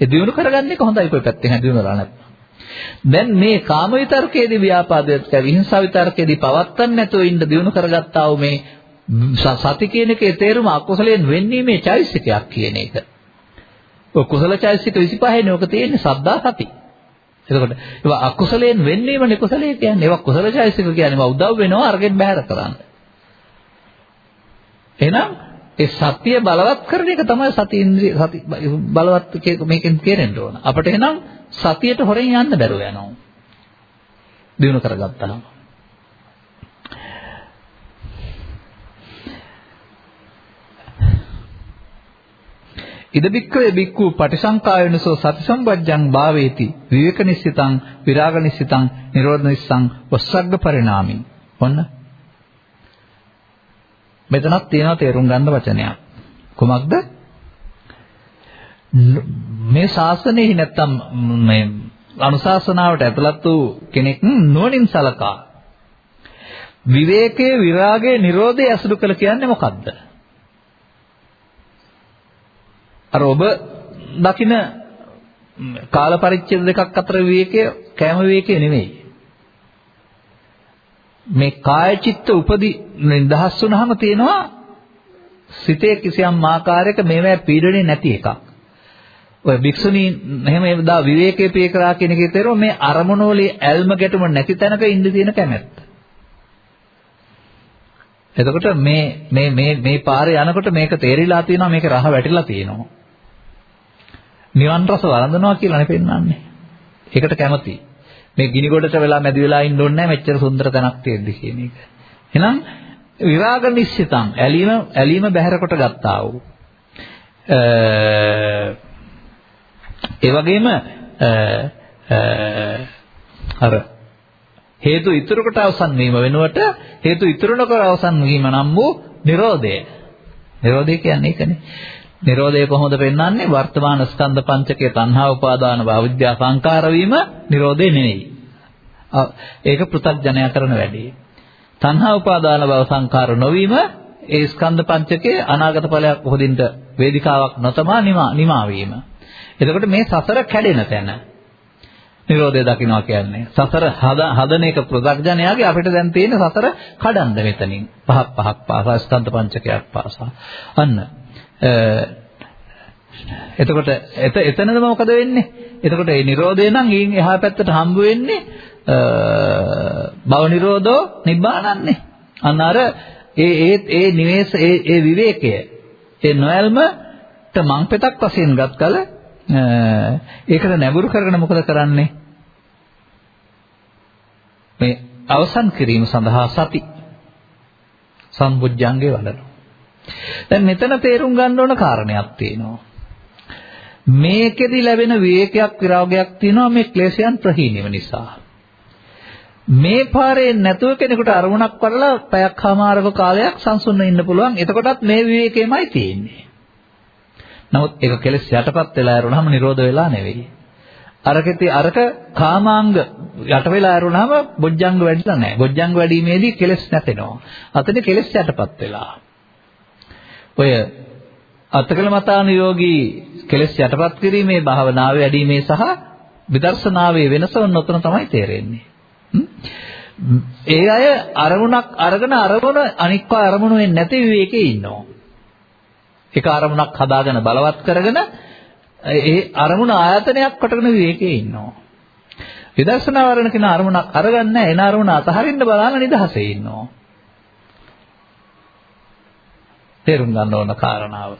ඒ දියුණු කරගන්න එක හොඳයි කොයි පැත්තෙන් හරි දියුණු කරලා නැත්නම්. දැන් මේ කාම විතර්කයේදී ව්‍යාපාදයට විහිංසාව විතර්කයේදී පවත්තන්න නැතුව ඉන්න දියුණු කරගත්තා වූ මේ සති කියන එකේ තේරුම අකුසලයෙන් වෙන්නේ මේ චෛසිකයක් කියන එක. ඔය කුසල චෛසික 25 නේ ඔක තියෙන්නේ සද්දා සති. එතකොට ඒවා අකුසලයෙන් වෙන්නේම කුසලයේ කියන්නේ ඒවා කුසල චෛසික කියන්නේ ඒවා උදව් වෙනවා අරගෙන බැහැර කරන්න. එහෙනම් ඒ සතිය බලවත් කරන එක තමයි සති ඉන්ද්‍රිය සති බලවත් මේකෙන් තේරෙන්න ඕන. අපිට එහෙනම් සතියට හොරෙන් යන්න බැරුව යනවා. දිනු කරගත්තාම. ඉද බික්කවේ බික්කු පටිසංකායනසෝ සති සම්බජ්ජං භාවේති. විවේක නිස්සිතං විරාග නිස්සිතං නිරෝධ නිස්සං වස්සග්ග පරිණාමි. ඔන්න. මෙතනක් තියෙනවා තේරුම් ගන්න වචනයක්. කොමක්ද? මේ ශාසනයෙහි නැත්තම් මේ අනුශාසනාවට ඇතුළත් වූ කෙනෙක් නුවණින් සලකා. විවේකයේ විරාගයේ නිරෝධයේ අසුරු කළ කියන්නේ මොකද්ද? අර ඔබ දකින කාල පරිච්ඡේද දෙකක් අතර විවේකය කෑම විවේකය නෙමෙයි. මේ කාය චිත්ත උපදි නිදහස් වුනහම තියෙනවා සිතේ කිසියම් ආකාරයක මේවා පීඩණේ නැති එකක්. ඔය භික්ෂුණී එහෙම දා විවේකයේ පිය කරා කියන එකේ තේරුම මේ අරමුණ වල ඇල්ම ගැටුම නැති තැනක ඉඳ තියෙන කැමැත්ත. එතකොට මේ මේ මේ මේ පාරේ යනකොට මේක තේරිලා තියෙනවා මේක රහ වැටිලා තියෙනවා. නිවන් රස වළඳනවා කියලානේ පෙන්වන්නේ. ඒකට කැමති. මේ ගිනි ගොඩට වෙලා මැදි වෙලා ඉන්න ඕනේ නැහැ මෙච්චර සුන්දර තැනක් තියෙද්දි කියන එක. එහෙනම් විරාග නිශ්චිතං ඇලීම ඇලීම බැහැර කොට ගත්තා වූ. ඒ වගේම අර හේතු ඉතුරු කොට අවසන් වීම වෙනුවට හේතු ඉතුරු නොකර අවසන් වීම නම් වූ Nirodha. Nirodha කියන්නේ ඒකනේ. Nirodha කොහොමද පෙන්වන්නේ? වර්තමාන ස්කන්ධ පංචකයේ තණ්හා උපාදාන භාවිද්‍යා සංකාර වීම Nirodha නෙවෙයි. ඒක පෘථග්ජනය කරන වැඩේ. තණ්හා උපාදාන භව සංකාර නොවීම ඒ ස්කන්ධ පංචකයේ අනාගත ඵලයක් උපදින්න වේදිකාවක් නොතමා නිමා වීම. එතකොට මේ සසර කැඩෙන තැන. නිරෝධය දකින්නවා කියන්නේ. සසර හදන එක ප්‍රත්‍යඥයාගේ අපිට දැන් තියෙන සසර කඩන්න මෙතනින්. පහක් පහක් පාසා ස්කන්ධ පංචකයක් පාසා. අන්න. එතකොට එතනද මොකද වෙන්නේ? එතකොට මේ නිරෝධය නම් ඊන් එහා පැත්තට හම්බ වෙන්නේ භව නිරෝධෝ නිබ්බානන්නේ. අන්න අර ඒ ඒ ඒ නිවේශ ඒ ඒ විවේකය ඒ නොයල්මට මංපෙතක් වශයෙන් ගත් කල ඒකට නැඹුරු කරගෙන මොකද කරන්නේ? මේ අවසන් කිරීම සඳහා සති සම්බුද්ධංගේ වඩනවා. දැන් මෙතන තේරුම් ගන්න ඕන කාරණයක් තියෙනවා. මේකෙදි ලැබෙන විවේකයක් විරාගයක් තියෙනවා මේ ක්ලේශයන් ප්‍රහීනීම නිසා. මේ පාරේ නැතුව කෙනෙකුට අරමුණක් වඩලා පැයක් හමාරක කාලයක් සංසුන්ව ඉන්න පුළුවන්. එතකොටත් මේ විවේකෙමයි තියෙන්නේ. නමුත් ඒක කෙලස් යටපත් වෙලා ඇරුණාම නිරෝධ වෙලා නෙවෙයි. අරකෙති අරක කාමාංග යට වෙලා ඇරුණාම බොජ්ජංග වැඩිලා නැහැ. බොජ්ජංග වැඩිීමේදී කෙලස් නැතෙනවා. අතන කෙලස් යටපත් වෙලා. ඔය අත්කල මතානුයෝගී කෙලස් යටපත් කිරීමේ භාවනාවේ වැඩිීමේ සහ විදර්ශනාවේ වෙනස ඔන්න තමයි තේරෙන්නේ. ඒ අය අරමුණක් අරගෙන අරමුණ අනික්ව අරමුණු වෙන්නේ නැති විවේකයේ ඉන්නවා. එක අරමුණක් හදාගෙන බලවත් කරගෙන ඒ අරමුණ ආයතනයක් කොටගෙන විවේකයේ ඉන්නවා. විදර්ශනා වරණ කියන අරමුණක් අරගන්න එන අරමුණ අතහරින්න බලන නිදහසේ ඉන්නවා. තේරුම් ගන්න ඕන කාරණාව.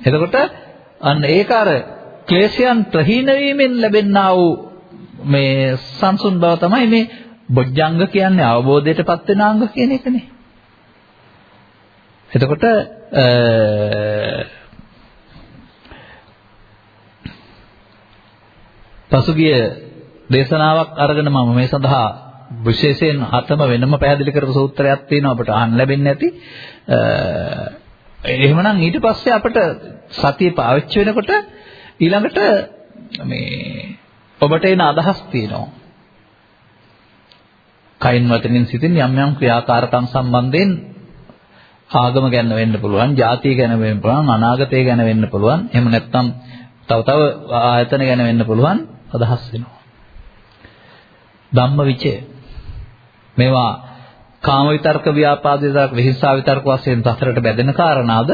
එතකොට අන්න ඒක අර ක්ලේශයන් ප්‍රහීන වීමෙන් ලැබෙනා වූ මේ සංසුන් බව තමයි මේ බොජ්ජංග කියන්නේ අවබෝධයටපත් වෙන අංග කියන එකනේ. එතකොට පසුගිය දේශනාවක් අරගෙන මම මේ සඳහා විශේෂයෙන් හතම වෙනම පැහැදිලි කරපු සූත්‍රයක් තියෙනවා අපට අහන්න ලැබෙන්නේ නැති. එහෙමනම් ඊට පස්සේ අපිට සතිය පාවිච්චි වෙනකොට ඊළඟට මේ ඔබට එන අදහස් තියෙනවා. කයින් වචනෙන් සිතින් යම් යම් ක්‍රියාකාරකම් සම්බන්ධයෙන් ආගම ගැන වෙන්න පුළුවන්, ජාතිය ගැන වෙන්න පුළුවන්, අනාගතය ගැන වෙන්න පුළුවන්. එහෙම නැත්නම් තව තව ආයතන ගැන වෙන්න පුළුවන් අදහස් වෙනවා. ධම්මවිචය මේවා කාම විතර්ක ව්‍යාපාද විතර්ක විහිංසා විතර්ක වශයෙන් සතරට බැඳෙන කාරණාද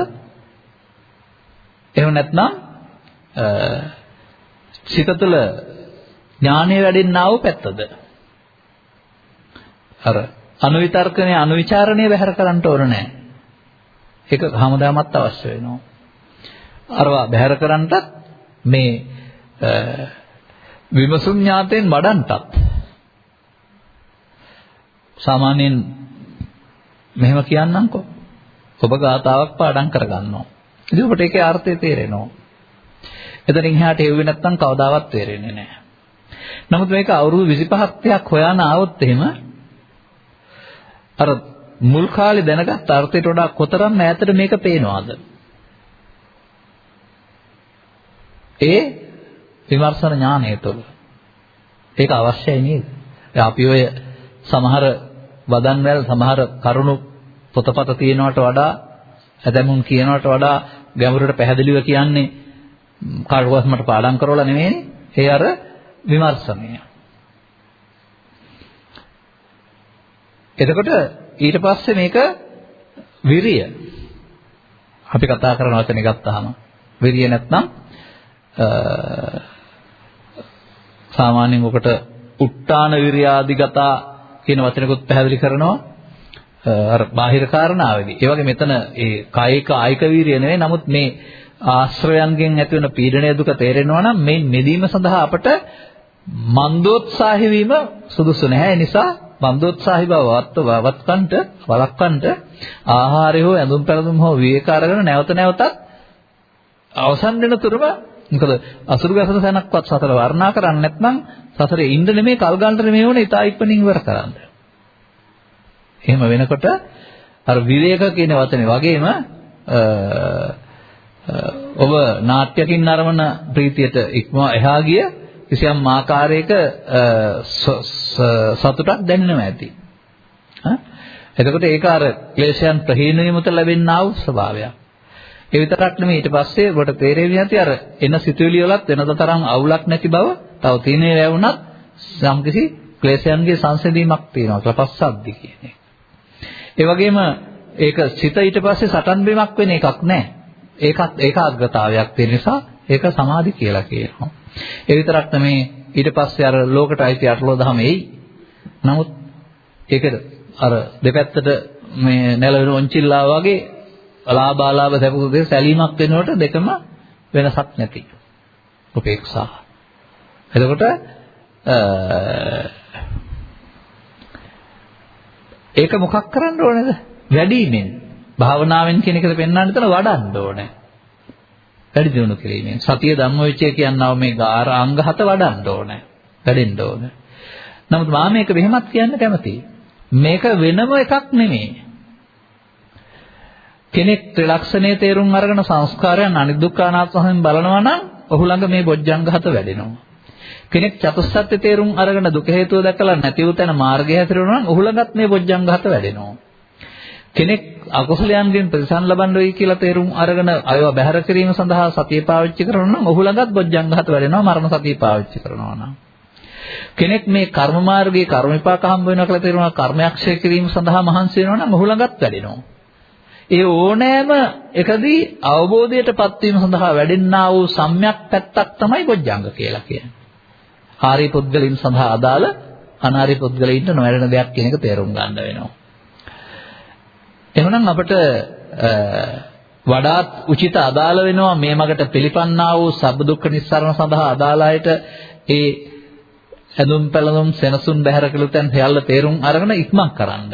එහෙම නැත්නම් සිත තුළ ඥානය වැඩෙන්නා වූ පැත්තද අර අනුවිතර්කණය අනුවිචාරණය බැහැර කරන්න ඕන නැහැ. ඒක හැමදාමත් අවශ්‍ය වෙනවා. අරවා බැහැර කරන්නත් මේ විමසුම් ඥාතෙන් වඩන්ටත් සාමාන්‍යයෙන් මෙහෙම කියන්නම්කෝ. ඔබ ගාතාවක් පාඩම් කරගන්නවා. ඉතින් ඔබට ඒකේ අර්ථය තේරෙනවා. එතනින් එහාට එව්වේ නැත්නම් කවදාවත් තේරෙන්නේ නැහැ. නමුත් මේක අවුරුදු 25 30ක් හොයන ආවොත් එහෙම අර මුල් කාලේ දැනගත් අර්ථයට වඩා කොතරම් ඈතට මේක පේනවද? ඒ විමර්ශන ඥානය තුළ. ඒක අවශ්‍යයි නේද? අපි ඔය සමහර වදන්වල සමහර කරුණු පොතපත තියෙනවට වඩා ඇතමුන් කියනවට වඩා ගැඹුරට පැහැදිලිව කියන්නේ කාටවත් මට පාඩම් කරවලා නෙමෙයිනේ. ඒ අර විමර්ශනය. එතකොට ඊට පස්සේ මේක විරිය. අපි කතා කරන වචනේ ගත්තාම විරිය නැත්නම් සාමාන්‍යයෙන් ඔකට උට්ටාන විරියාදිගතා කියන වචනකුත් පැහැදිලි කරනවා. අර බාහිර කාරණාවේදී. ඒ වගේ මෙතන ඒ කායික ආයික වීරිය නෙවෙයි නමුත් මේ ආශ්‍රයයන්ගෙන් ඇති වෙන පීඩනය දුක තේරෙනවා නම් මේ මෙදීම සඳහා අපට මන්දෝත්සාහි වීම සුදුසු නැහැ. ඒ නිසා මන්දෝත්සාහි බව වත්කන්ට වළක්වන්නට ආහාරය හෝ ඇඳුම් පැළඳුම් හෝ විවේක අරගෙන නැවත නැවතත් අවසන් වෙන තුරුම මොකද අසුරු ගැසන සැනක්වත් සතර වර්ණා කරන්නේ නැත්නම් සතරේ ඉන්න නෙමෙයි කල් ගන්නට නෙමෙයි ඕනේ ඉතා ඉක්මනින් ඉවර කරන්න. එහෙම වෙනකොට අර විවේක කියන වචනේ වගේම ඔබ නාට්‍යකින් නරමන ප්‍රීතියට ඉක්ම එහා ගිය කිසියම් ආකාරයක සතුටක් දැනෙනවා ඇති. එතකොට ඒක අර ක්ලේශයන් ප්‍රහීන වීමත ලැබෙනා වූ ස්වභාවයක්. ඒ විතරක් නෙමෙයි ඊට පස්සේ ඔබට තේරෙන්නේ නැති අර එන සිතුවිලි වලත් වෙනද තරම් අවුලක් නැති බව තව තීනේ ලැබුණත් යම්කිසි ක්ලේශයන්ගේ සංසිඳීමක් තියෙනවා ප්‍රපස්සද්දි කියන්නේ. ඒ වගේම ඒක සිත ඊට පස්සේ සටන් බිමක් වෙන එකක් නෑ. ඒකත් ඒකාග්‍රතාවයක් තියෙන නිසා ඒක සමාධි කියලා කියනවා. ඒ විතරක් නෙමෙයි ඊට පස්සේ අර ලෝකට අයිති අටලෝ දහම එයි. නමුත් ඒකද අර දෙපැත්තට මේ නැලවෙන ඔන්චිල්ලා වගේ අලාභාලාභ සැපසුදේ සැලීමක් වෙනකොට දෙකම වෙනසක් නැති. උපේක්ෂා. එතකොට ඒක මොකක් කරන්න ඕනේද? වැඩිමෙන්. භාවනාවෙන් කියන එකද පෙන්වන්න තන වඩන්න ඕනේ. වැඩි දියුණු කිරීමෙන්. සතිය ධම්මවිචය කියනවා මේ ගාර අංග හත වඩන්න ඕනේ. වැඩෙන්න ඕනේ. නමුත් මා මේක මෙහෙමත් කියන්න කැමතියි. මේක වෙනම එකක් නෙමෙයි. කෙනෙක් ත්‍රිලක්ෂණයේ තේරුම් අරගෙන සංස්කාරයන් අනිදුක්ඛ අනාත්ම වශයෙන් බලනවා නම් ඔහු ළඟ මේ බොජ්ජංග හත වැඩෙනවා. කෙනෙක් චතුස්සත්‍ය තේරුම් අරගෙන දුක හේතුව දැකලා නැති වූ තැන මාර්ගය හැසිරෙනවා නම් ඔහු ළඟත් මේ බොජ්ජංග හත වැඩෙනවා. කෙනෙක් අකුසලයන්ගෙන් ප්‍රතිසන් ලබන්න වෙයි කියලා තේරුම් අරගෙන අයව බැහැර කිරීම සඳහා සතිය පාවිච්චි කරනවා නම් ඔහු ළඟත් බොජ්ජංග හත වැඩෙනවා මරණ සතිය පාවිච්චි කරනවා නම්. කෙනෙක් මේ කර්ම මාර්ගයේ කර්ම විපාක හම්බ වෙනවා කියලා තේරුණා කර්මයක්ෂය කිරීම සඳහා මහන්සි වෙනවා නම් ඔහු ළඟත් වැඩෙනවා. ඒ ඕනෑම එකදී අවබෝධයටපත් වීම සඳහා වැඩෙන්නා වූ සම්‍යක් පැත්තක් තමයි බොජ්ජංග කියලා කියන්නේ. ආර්ය පුද්ගලින් සඳහා අදාළ අනාර්ය පුද්ගලයින්ට නොවැළෙන දෙයක් කියන එක තේරුම් ගන්න වෙනවා. එහෙනම් අපිට වඩාත් උචිත අදාළ වෙනවා මේ මගට පිළිපන්නා වූ සබ්බ දුක්ඛ නිස්සාරණ සඳහා අදාළ අයට ඒ ඇඳුම් පැළඳුම් සෙනසුන් බැහැර කළ තැන් සියල්ල තේරුම් අරගෙන ඉක්මන් කරන්න.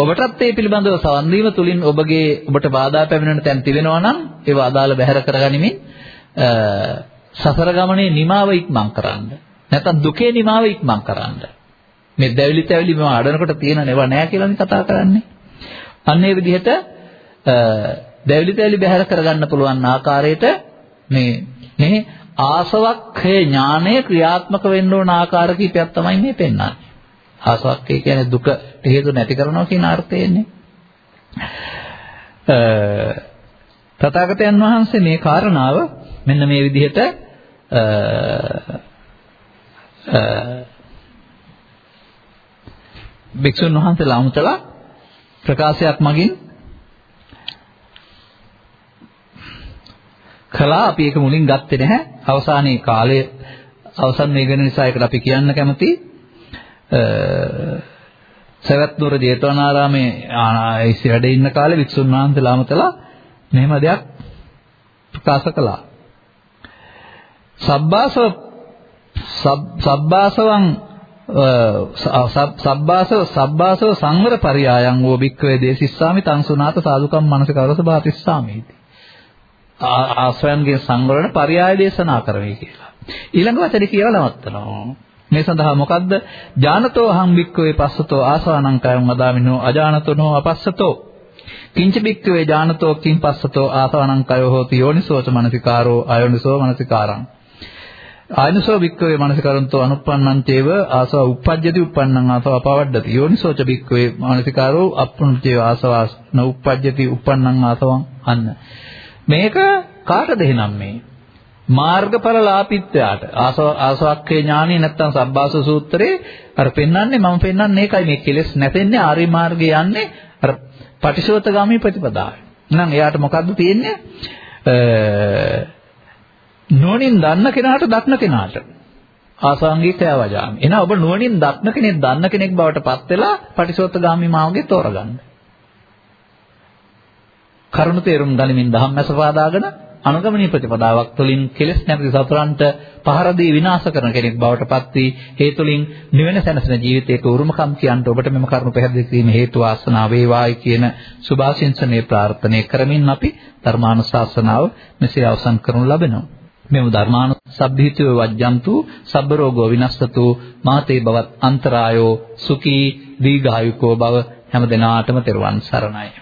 ඔබටත් මේ පිළිබඳව සවන් දීම තුලින් ඔබගේ ඔබට බාධා පැමිණෙන තැන් තිබෙනවා නම් ඒව අදාළ බැහැර කරගනිමින් සසර ගමනේ නිමාව ඉක්මන් කරන්න. නැත්නම් දුකේ නිමාව ඉක්මන් කරන්න. මේ දැවිලි තැවිලි මම අඩනකොට තියෙන නේව නෑ කියලානේ කතා කරන්නේ. අන්න ඒ විදිහට දැවිලි තැවිලි බැහැර කරගන්න පුළුවන් ආකාරයට මේ මේ ආසවක්ඛය ඥානය ක්‍රියාත්මක වෙන්න ඕන ආකාර කිහිපයක් තමයි මේ පෙන්වන්නේ. ආසවක්ඛය කියන්නේ දුක හේතු නැති කරනවා කියන අර්ථයෙන්නේ. තථාගතයන් වහන්සේ මේ කාරණාව මෙන්න මේ විදිහට භික්ෂුන් වහන්සේලා අමුතලා ප්‍රකාශයක් මගින් කළා. අපි ඒක මුලින් ගත්තේ නැහැ. අවසානයේ කාලය අවසන් වෙගෙන නිසා ඒකට අපි කියන්න කැමති සවැත් නුවර ජේතවනාරාමේ ඉස්සර වැඩ ඉන්න කාලේ වික්ෂුන් වහන්සේලා අමතලා මෙහෙම දෙයක් ප්‍රකාශ කළා. සබ්බාසව සබ්බාසවං සබ්බාසව සබ්බාසව සංවර පරියායන් වූ භික්ඛවේ දේසිස්සාමි තං සුනාත සාදුකම් මනසකරස බාතිස්සාමීති ආශ්‍රයන්ගේ සංවරණ පරියාය දේශනා කරමි කියලා. ඊළඟ වචනේ කියලා නවත්තනවා. මේ සඳහා මොකද්ද? ඥානතෝ අහං භික්ඛවේ පස්සතෝ ආසානං කයං වදාමිනෝ අජානතෝ අපස්සතෝ. කිංච භික්ඛවේ ඥානතෝ කිං පස්සතෝ ආසානං කයෝ හෝති යෝනිසෝච මනසිකාරෝ අයෝනිසෝ මනසිකාරං. ආයනසෝ වික්කවේ මනසිකරන්තෝ අනුප්පන්නං චේව ආසව උප්පජ්ජති උප්පන්නං ආසව අපවඩ්ඩති. යෝනිසෝච වික්කවේ මානසිකාරෝ අප්පුඤ්චේව ආසව නඋප්පජ්ජති උප්පන්නං ආසවං අන්න. මේක කාටද එහෙනම් මේ? මාර්ගඵල ලාපිත්වයාට ආසව ආසවක්ඛේ ඥානෙ නැත්තම් සබ්බාස සූත්‍රයේ අර පෙන්වන්නේ මම පෙන්වන්නේ ඒකයි මේ කෙලෙස් නැතෙන්නේ ආර්ය මාර්ගේ යන්නේ අර පටිශෝතගාමී ප්‍රතිපදාවේ. එහෙනම් එයාට මොකද්ද තියෙන්නේ? නොනින් දන්න කෙනාට දක්න කෙනාට ආසංගිකය වජාමි. එහෙනම් ඔබ නුවණින් දක්න කෙනෙක් දන්න කෙනෙක් බවට පත් වෙලා පටිසෝතගාමි මාර්ගය තෝරගන්න. කරුණ තේරුම් ගනිමින් ධම්මස පාදාගෙන අනුගමනීය ප්‍රතිපදාවක් තුළින් කෙලෙස් නැති සතරන්ට පහර දී විනාශ කරන කෙනෙක් බවට පත් වී හේතුලින් නිවෙන සැනසෙන ජීවිතයක උරුමකම් කියන්ට ඔබට මෙම කරුණු පැහැදිලි කිරීම හේතු වාසනා වේවායි කියන සුභාශිංසනයේ ප්‍රාර්ථනා කරමින් අපි ධර්මානුශාසනාව මෙසේ අවසන් කරනු ලබනවා. මෙම ධර්මානුසබ්බීතව වජ්ජන්තු සබ්බ රෝගෝ විනස්සතු මාතේ බවත් අන්තරායෝ සුඛී දීඝායුකෝ බව හැම දිනාටම තෙරුවන් සරණයි